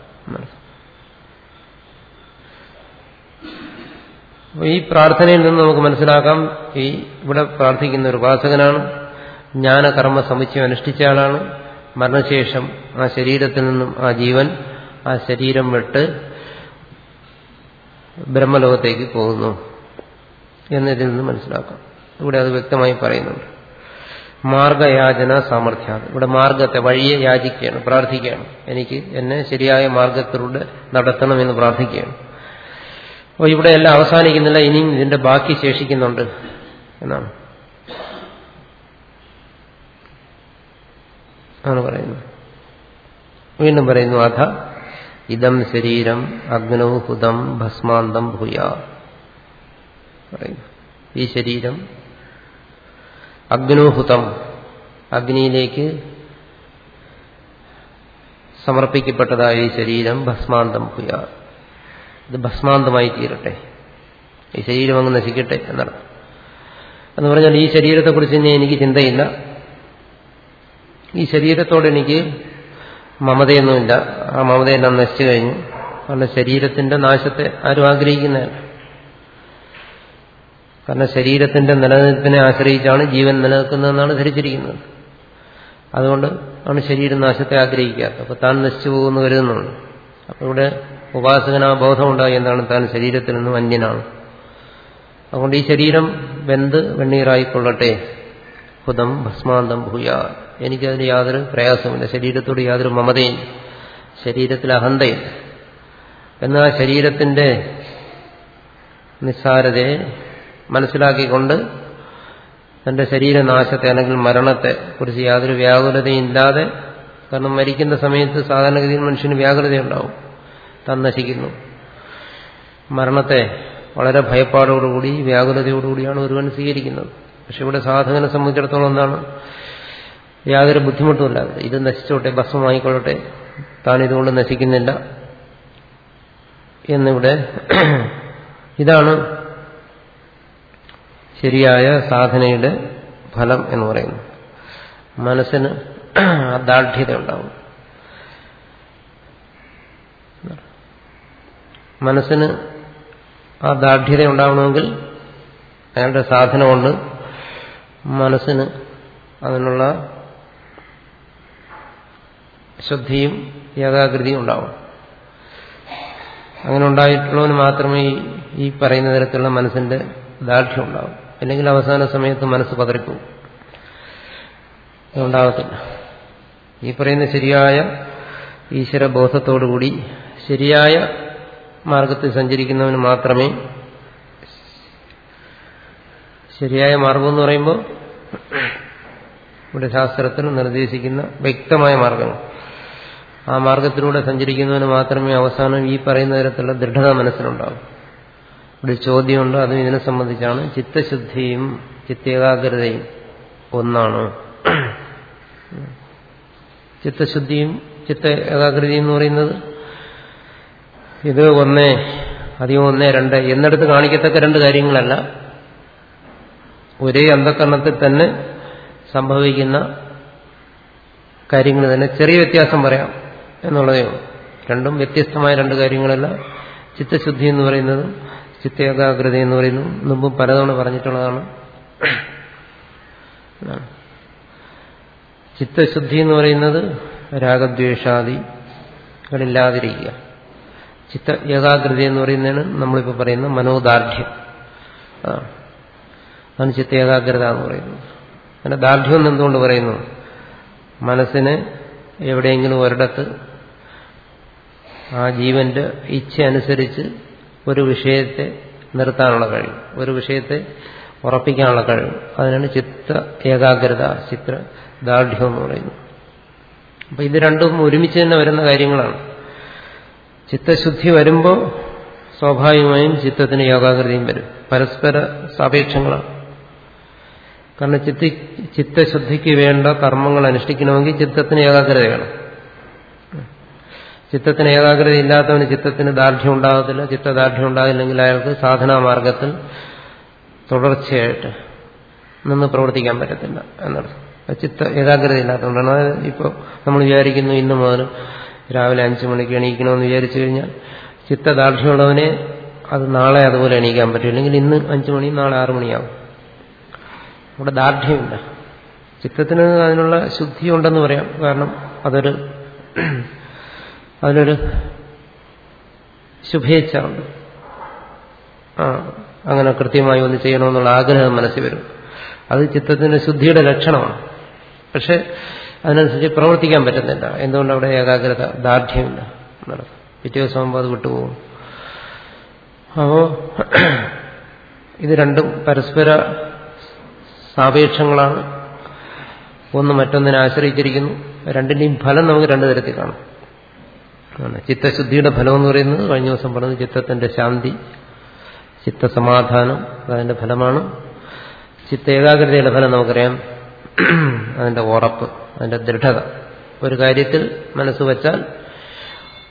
[SPEAKER 1] ഈ പ്രാർത്ഥനയിൽ നിന്ന് നമുക്ക് മനസ്സിലാക്കാം. ഈ ഇവിടെ പ്രാർത്ഥിക്കുന്ന ഒരു ഉപാസകനാണ്. ജ്ഞാനകർമ്മ സമുച്ചയം അനുഷ്ഠിച്ച ആളാണ്. മരണശേഷം ആ ശരീരത്തിൽ നിന്നും ആ ജീവൻ ആ ശരീരം വിട്ട് ബ്രഹ്മലോകത്തേക്ക് പോകുന്നു എന്നതിൽ നിന്ന് മനസ്സിലാക്കാം. ഇവിടെ അത് വ്യക്തമായി പറയുന്നുണ്ട്. മാർഗയാചന സാമർഥ്യം ഇവിടെ മാർഗത്തെ വഴിയെ യാചിക്കുകയാണ് പ്രാർത്ഥിക്കുകയാണ്. എനിക്ക് എന്നെ ശരിയായ മാർഗത്തിലൂടെ നടത്തണമെന്ന് പ്രാർത്ഥിക്കുകയാണ്. അപ്പോൾ ഇവിടെ എല്ലാം അവസാനിക്കുന്നില്ല ഇനിയും ഇതിന്റെ ബാക്കി ശേഷിക്കുന്നുണ്ട് എന്നാണ്. ആണ് പറയുന്നത്. വീണ്ടും പറയുന്നു അധ ഇതം ശരീരം അഗ്നൗ ഹുതം ഭസ്മാന്തം ഭൂയ. ഈ ശരീരം അഗ്നോഹുതം അഗ്നിയിലേക്ക് സമർപ്പിക്കപ്പെട്ടതായ ഈ ശരീരം ഭസ്മാന്തം ഭൂയ. ഇത് ഭസ്മാന്തമായി തീരട്ടെ. ഈ ശരീരം അങ്ങ് നശിക്കട്ടെ എന്നാണ്. എന്ന് പറഞ്ഞാൽ ഈ ശരീരത്തെക്കുറിച്ച് ഇനി എനിക്ക് ചിന്തയില്ല. ഈ ശരീരത്തോട് എനിക്ക് മമതയൊന്നുമില്ല. ആ മമതയെല്ലാം നശിച്ചു കഴിഞ്ഞു. കാരണം ശരീരത്തിന്റെ നാശത്തെ ആരും ആഗ്രഹിക്കുന്നതല്ല കാരണം ശരീരത്തിന്റെ നിലനിൽപ്പിനെ ആശ്രയിച്ചാണ് ജീവൻ നിലനിൽക്കുന്നതെന്നാണ് ധരിച്ചിരിക്കുന്നത്. അതുകൊണ്ട് ആണ് ശരീരനാശത്തെ ആഗ്രഹിക്കാത്തത്. അപ്പൊ താൻ നശിച്ചു പോകുമെന്ന് കരുതുന്നുണ്ട്. അപ്പൊ ഇവിടെ ഉപാസകനാ ബോധം ഉണ്ടായി എന്താണ് താൻ ശരീരത്തിൽ നിന്നും അന്യനാണ്. അതുകൊണ്ട് ഈ ശരീരം വെന്ത് വെണ്ണീറായിക്കൊള്ളട്ടെ. ഹുതം ഭസ്മാന്തം ഭൂയ എനിക്കതിന് യാതൊരു പ്രയാസമില്ല ശരീരത്തോട് യാതൊരു മമതയും ശരീരത്തിൽ അഹന്തയും എന്നാൽ ശരീരത്തിന്റെ നിസ്സാരതയെ മനസ്സിലാക്കിക്കൊണ്ട് തന്റെ ശരീരനാശത്തെ അല്ലെങ്കിൽ മരണത്തെ കുറിച്ച് യാതൊരു വ്യാകുലതയും ഇല്ലാതെ കാരണം മരിക്കുന്ന സമയത്ത് സാധാരണഗതിയിൽ മനുഷ്യന് വ്യാകുലതയുണ്ടാവും താൻ നശിക്കുന്നു. മരണത്തെ വളരെ ഭയപ്പാടോടുകൂടി വ്യാകുലതയോടുകൂടിയാണ് ഒരുവൻ സ്വീകരിക്കുന്നത്. പക്ഷെ ഇവിടെ സാധകനെ സംബന്ധിച്ചിടത്തോളം എന്താണ്? യാതൊരു ബുദ്ധിമുട്ടുമില്ല ഇത് നശിച്ചോട്ടെ ഭസ്മം വാങ്ങിക്കൊള്ളട്ടെ താൻ ഇതുകൊണ്ട് നശിക്കുന്നില്ല എന്നിവിടെ ഇതാണ് ശരിയായ സാധനയുടെ ഫലം എന്ന് പറയുന്നത്. മനസ്സിന് ദാർഢ്യത ഉണ്ടാവും മനസ്സിന് ആ ദാർഢ്യത ഉണ്ടാവണമെങ്കിൽ അയാളുടെ സാധന കൊണ്ട് മനസ്സിന് അതിനുള്ള ശ്രദ്ധയും ഏകാഗ്രതയും ഉണ്ടാവും അങ്ങനെ ഉണ്ടായിട്ടുള്ളവന് മാത്രമേ ഈ പറയുന്ന തരത്തിലുള്ള മനസ്സിന്റെ ദാർഢ്യം ഉണ്ടാവും. അല്ലെങ്കിൽ അവസാന സമയത്ത് മനസ്സ് പതറിപ്പോവും. ഉണ്ടാകത്തില്ല ഈ പറയുന്ന ശരിയായ ഈശ്വര ബോധത്തോടുകൂടി ശരിയായ മാർഗത്തിൽ സഞ്ചരിക്കുന്നവന് മാത്രമേ ശരിയായ മാർഗം എന്ന് പറയുമ്പോൾ ഇവിടെ ശാസ്ത്രത്തിൽ നിർദ്ദേശിക്കുന്ന വ്യക്തമായ മാർഗങ്ങൾ. ആ മാർഗത്തിലൂടെ സഞ്ചരിക്കുന്നവന് മാത്രമേ അവസാനം ഈ പറയുന്ന തരത്തിലുള്ള ദൃഢത മനസ്സിലുണ്ടാവും. ഒരു ചോദ്യമുണ്ട് അതും ഇതിനെ സംബന്ധിച്ചാണ്. ചിത്തശുദ്ധിയും ചിത്തേകാഗ്രതയും ഒന്നാണ്. ചിത്തശുദ്ധിയും ചിത്ത ഏകാഗ്രതയും എന്ന് പറയുന്നത് ഇത് ഒന്നേ അധികം ഒന്നേ രണ്ട് എന്നിടത്ത് കാണിക്കത്തക്ക രണ്ട് കാര്യങ്ങളല്ല. ഒരേ അന്ധകരണത്തിൽ തന്നെ സംഭവിക്കുന്ന കാര്യങ്ങൾ തന്നെ ചെറിയ വ്യത്യാസം പറയാം. എന്നുള്ളതേ രണ്ടും വ്യത്യസ്തമായ രണ്ട് കാര്യങ്ങളല്ല. ചിത്തശുദ്ധി എന്ന് പറയുന്നത് ചിത്തേകാഗ്രത എന്ന് പറയുന്നു. മുമ്പും പലതവണ പറഞ്ഞിട്ടുള്ളതാണ്. ചിത്തശുദ്ധി എന്ന് പറയുന്നത് രാഗദ്വേഷാദികളില്ലാതിരിക്കുക ചിത്ത ഏകാഗ്രത എന്ന് പറയുന്നതാണ് നമ്മളിപ്പോൾ പറയുന്ന മനോദാർഢ്യം. അതാണ് ചിത്ത ഏകാഗ്രത എന്ന് പറയുന്നത്. അങ്ങനെ ദാർഢ്യം എന്ന് എന്തുകൊണ്ട് പറയുന്നു? മനസ്സിനെ എവിടെയെങ്കിലും ഒരിടത്ത് ആ ജീവന്റെ ഇച്ഛ അനുസരിച്ച് ഒരു വിഷയത്തെ നിർത്താനുള്ള കഴിവ് ഒരു വിഷയത്തെ ഉറപ്പിക്കാനുള്ള കഴിവ്. അതിനാണ് ചിത്ത ഏകാഗ്രത ചിത്ര ദാർഢ്യം എന്ന് പറയുന്നത്. അപ്പൊ ഇത് രണ്ടും ഒരുമിച്ച് തന്നെ വരുന്ന കാര്യങ്ങളാണ്. ചിത്തശുദ്ധി വരുമ്പോൾ സ്വാഭാവികമായും ചിത്തത്തിന് ഏകാഗ്രതയും വരും. പരസ്പര സാപേക്ഷങ്ങളാണ്. കാരണം ചിത്തി ചിത്തശുദ്ധിക്ക് വേണ്ട കർമ്മങ്ങൾ അനുഷ്ഠിക്കണമെങ്കിൽ ചിത്തത്തിന് ഏകാഗ്രത വേണം. ചിത്തത്തിന് ഏകാഗ്രത ഇല്ലാത്തവന് ചിത്തത്തിന് ദാർഢ്യം ഉണ്ടാകത്തില്ല ചിത്തദാർഢ്യം ഉണ്ടാകില്ലെങ്കിൽ അയാൾക്ക് സാധനാ മാർഗത്തിൽ തുടർച്ചയായിട്ട് നിന്ന് പ്രവർത്തിക്കാൻ പറ്റത്തില്ല എന്നർത്ഥം. ചിത്ത ഏകാഗ്രത ഇല്ലാത്തതുകൊണ്ടാണ്. ഇപ്പോൾ നമ്മൾ വിചാരിക്കുന്നു ഇന്ന് മുതൽ രാവിലെ അഞ്ചു മണിക്ക് എണീക്കണമെന്ന് വിചാരിച്ചു കഴിഞ്ഞാൽ ചിത്തദാർഢ്യമുള്ളവനെ അത് നാളെ അതുപോലെ എണീക്കാൻ പറ്റും. അല്ലെങ്കിൽ ഇന്ന് അഞ്ചു മണി നാളെ ആറു മണിയാവും. അവിടെ ദാർഢ്യമില്ല. ചിത്തത്തിന് അതിനുള്ള ശുദ്ധി ഉണ്ടെന്ന് പറയാം. കാരണം അതൊരു അതിലൊരു ശുഭേച്ഛ ഉണ്ട്. ആ അങ്ങനെ കൃത്യമായി ഒന്ന് ചെയ്യണമെന്നുള്ള ആഗ്രഹം മനസ്സിൽ വരും. അത് ചിത്തത്തിന്റെ ശുദ്ധിയുടെ ലക്ഷണമാണ്. പക്ഷെ അതിനനുസരിച്ച് പ്രവർത്തിക്കാൻ പറ്റുന്നില്ല. എന്തുകൊണ്ട് അവിടെ ഏകാഗ്രത ദാർഢ്യമില്ല? എന്നുള്ളത് പിറ്റേ ദിവസം അത് വിട്ടുപോകും. അപ്പോ ഇത് രണ്ടും പരസ്പര സാപേക്ഷങ്ങളാണ്. ഒന്ന് മറ്റൊന്നിനെ ആശ്രയിച്ചിരിക്കുന്നു. രണ്ടിന്റെയും ഫലം നമുക്ക് രണ്ടു തരത്തിൽ കാണാം. ചിത്തശുദ്ധിയുടെ ഫലം എന്ന് പറയുന്നത് കഴിഞ്ഞ ദിവസം പറഞ്ഞത് ചിത്തത്തിന്റെ ശാന്തി ചിത്തസമാധാനം അതിന്റെ ഫലമാണ്. ചിത്ത ഏകാഗ്രതയുടെ ഫലം നമുക്കറിയാം. അതിന്റെ ഉറപ്പ് അതിന്റെ ദൃഢത. ഒരു കാര്യത്തിൽ മനസ്സ് വച്ചാൽ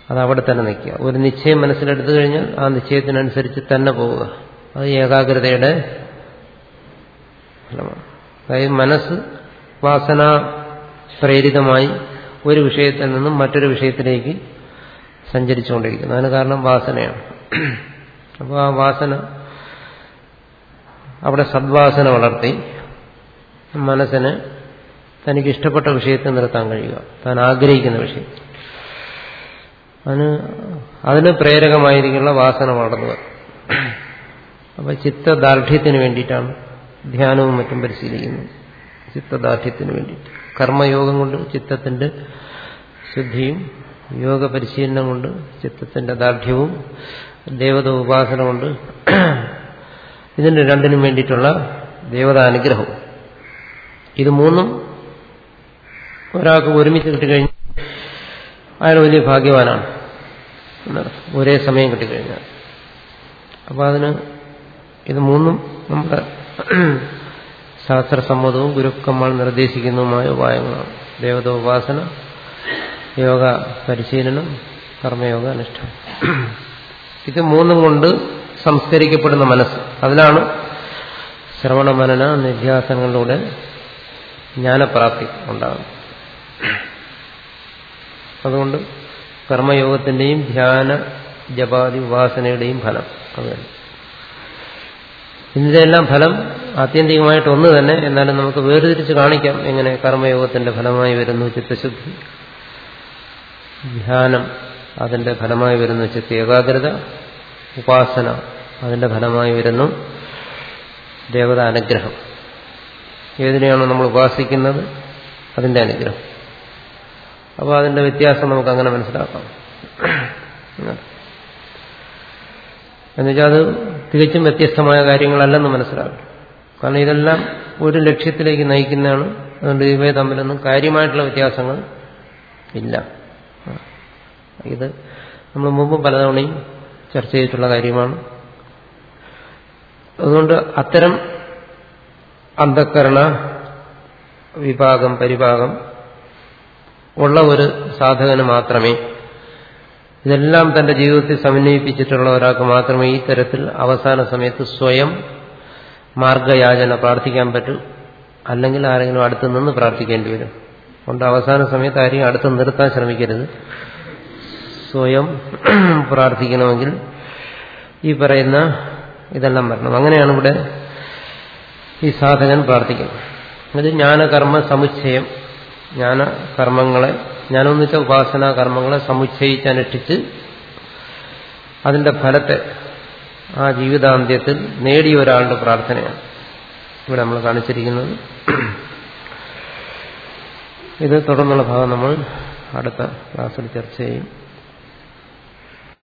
[SPEAKER 1] അത് അവിടെ തന്നെ നിൽക്കുക. ഒരു നിശ്ചയം മനസ്സിലെടുത്തു കഴിഞ്ഞാൽ ആ നിശ്ചയത്തിനനുസരിച്ച് തന്നെ പോവുക. അത് ഏകാഗ്രതയുടെ ഫലമാണ്. അതായത് മനസ്സ് വാസന പ്രേരിതമായി ഒരു വിഷയത്തിൽ നിന്നും മറ്റൊരു വിഷയത്തിലേക്ക് സഞ്ചരിച്ചുകൊണ്ടിരിക്കുന്നു. അതിന് കാരണം വാസനയാണ്. അപ്പോൾ ആ വാസന അവിടെ സദ്വാസന വളർത്തി മനസ്സിന് തനിക്ക് ഇഷ്ടപ്പെട്ട വിഷയത്തെ നിർത്താൻ കഴിയുക. താൻ ആഗ്രഹിക്കുന്ന വിഷയം. അതിന് അതിന് പ്രേരകമായിരിക്കുന്ന വാസന വളർന്നത്. അപ്പൊ ചിത്തദാർഢ്യത്തിന് വേണ്ടിയിട്ടാണ് ധ്യാനവും മറ്റും പരിശീലിക്കുന്നത് ചിത്തദാർഢ്യത്തിന് വേണ്ടിയിട്ട്. കർമ്മയോഗം കൊണ്ട് ചിത്തത്തിന്റെ ശുദ്ധിയും യോഗ പരിശീലനം കൊണ്ട് ചിത്തത്തിന്റെ ദാർഢ്യവും ദേവത ഉപാസന കൊണ്ട് ഇതിന് രണ്ടിനും വേണ്ടിയിട്ടുള്ള ദേവതാനുഗ്രഹവും ഇത് മൂന്നും ഒരാൾക്ക് ഒരുമിച്ച് കിട്ടിക്കഴിഞ്ഞാൽ അയാൾ വലിയ ഭാഗ്യവാനാണ്. ഒരേ സമയം കിട്ടിക്കഴിഞ്ഞാൽ. അപ്പോൾ അതിന് ഇത് മൂന്നും നമ്മുടെ ശാസ്ത്രസമ്മതവും ഗുരുക്കന്മാർ നിർദ്ദേശിക്കുന്നതുമായ ഉപായങ്ങളാണ്. ദേവത ഉപാസന യോഗ പരിശീലനം കർമ്മയോഗ അനുഷ്ഠാനം ഇത് മൂന്നും കൊണ്ട് സംസ്കരിക്കപ്പെടുന്ന മനസ്സ്. അതിലാണ് ശ്രവണ മനന നിധ്യാസനങ്ങളിലൂടെ ജ്ഞാനപ്രാപ്തി ഉണ്ടാകുന്നത്. അതുകൊണ്ട് കർമ്മയോഗത്തിന്റെയും ധ്യാന ജപാതി ഉപാസനയുടെയും ഫലം അതാണ് ഇതിന്റെ എല്ലാം ഫലം ആത്യന്തികമായിട്ട് ഒന്ന് തന്നെ. എന്നാലും നമുക്ക് വേർതിരിച്ച് കാണിക്കാം എങ്ങനെ കർമ്മയോഗത്തിന്റെ ഫലമായി വരുന്നു ചിത്തശുദ്ധി. ധ്യാനം അതിന്റെ ഫലമായി വരുന്നു ചിത്ത ഏകാഗ്രത ഉപാസന അതിന്റെ ഫലമായി വരുന്നു ദേവത അനുഗ്രഹം. ഏതിനെയാണോ നമ്മൾ ഉപാസിക്കുന്നത്? അതിന്റെ അനുഗ്രഹം. അപ്പോൾ അതിന്റെ വ്യത്യാസം നമുക്ക് അങ്ങനെ മനസ്സിലാക്കാം. എന്നുവെച്ചാൽ അത് തികച്ചും വ്യത്യസ്തമായ കാര്യങ്ങളല്ലെന്ന് മനസ്സിലാക്കും. കാരണം ഇതെല്ലാം ഒരു ലക്ഷ്യത്തിലേക്ക് നയിക്കുന്നതാണ്. അതുകൊണ്ട് ഇവയെ തമ്മിലൊന്നും കാര്യമായിട്ടുള്ള വ്യത്യാസങ്ങൾ ഇല്ല. ഇത് നമ്മൾ മുമ്പ് പലതവണയും ചർച്ച ചെയ്തിട്ടുള്ള കാര്യമാണ്. അതുകൊണ്ട് അത്തരം അന്ധക്കരണ വിഭാഗം പരിഭാഗം ഉള്ള ഒരു സാധകന് മാത്രമേ ഇതെല്ലാം തന്റെ ജീവിതത്തിൽ സമന്വയിപ്പിച്ചിട്ടുള്ള ഒരാൾക്ക് മാത്രമേ ഈ തരത്തിൽ അവസാന സമയത്ത് സ്വയം മാർഗയാചന പ്രാർത്ഥിക്കാൻ പറ്റൂ. അല്ലെങ്കിൽ ആരെങ്കിലും അടുത്തു നിന്ന് പ്രാർത്ഥിക്കേണ്ടി വരും. അതുകൊണ്ട് അവസാന സമയത്ത് ആരെയും അടുത്ത് നിർത്താൻ ശ്രമിക്കരുത്. സ്വയം പ്രാർത്ഥിക്കണമെങ്കിൽ ഈ പറയുന്ന ഇതെല്ലാം വരണം. അങ്ങനെയാണ് ഇവിടെ ഈ സാധകൻ പ്രാർത്ഥിക്കുന്നത്. അത് ജ്ഞാനകർമ്മ സമുച്ചയം. ജ്ഞാനകർമ്മങ്ങളെ കർമ്മങ്ങളെ വെച്ചാൽ ഉപാസനാ കർമ്മങ്ങളെ സമുച്ചയിച്ചനുഷ്ഠിച്ച് അതിന്റെ ഫലത്തെ ആ ജീവിതാന്ത്യത്തിൽ നേടിയ ഒരാളുടെ പ്രാർത്ഥനയാണ് ഇവിടെ നമ്മൾ കാണിച്ചിരിക്കുന്നത്. ഇത് തുടർന്നുള്ള ഭാഗം നമ്മൾ അടുത്ത ക്ലാസ്സിൽ ചർച്ച ചെയ്യും.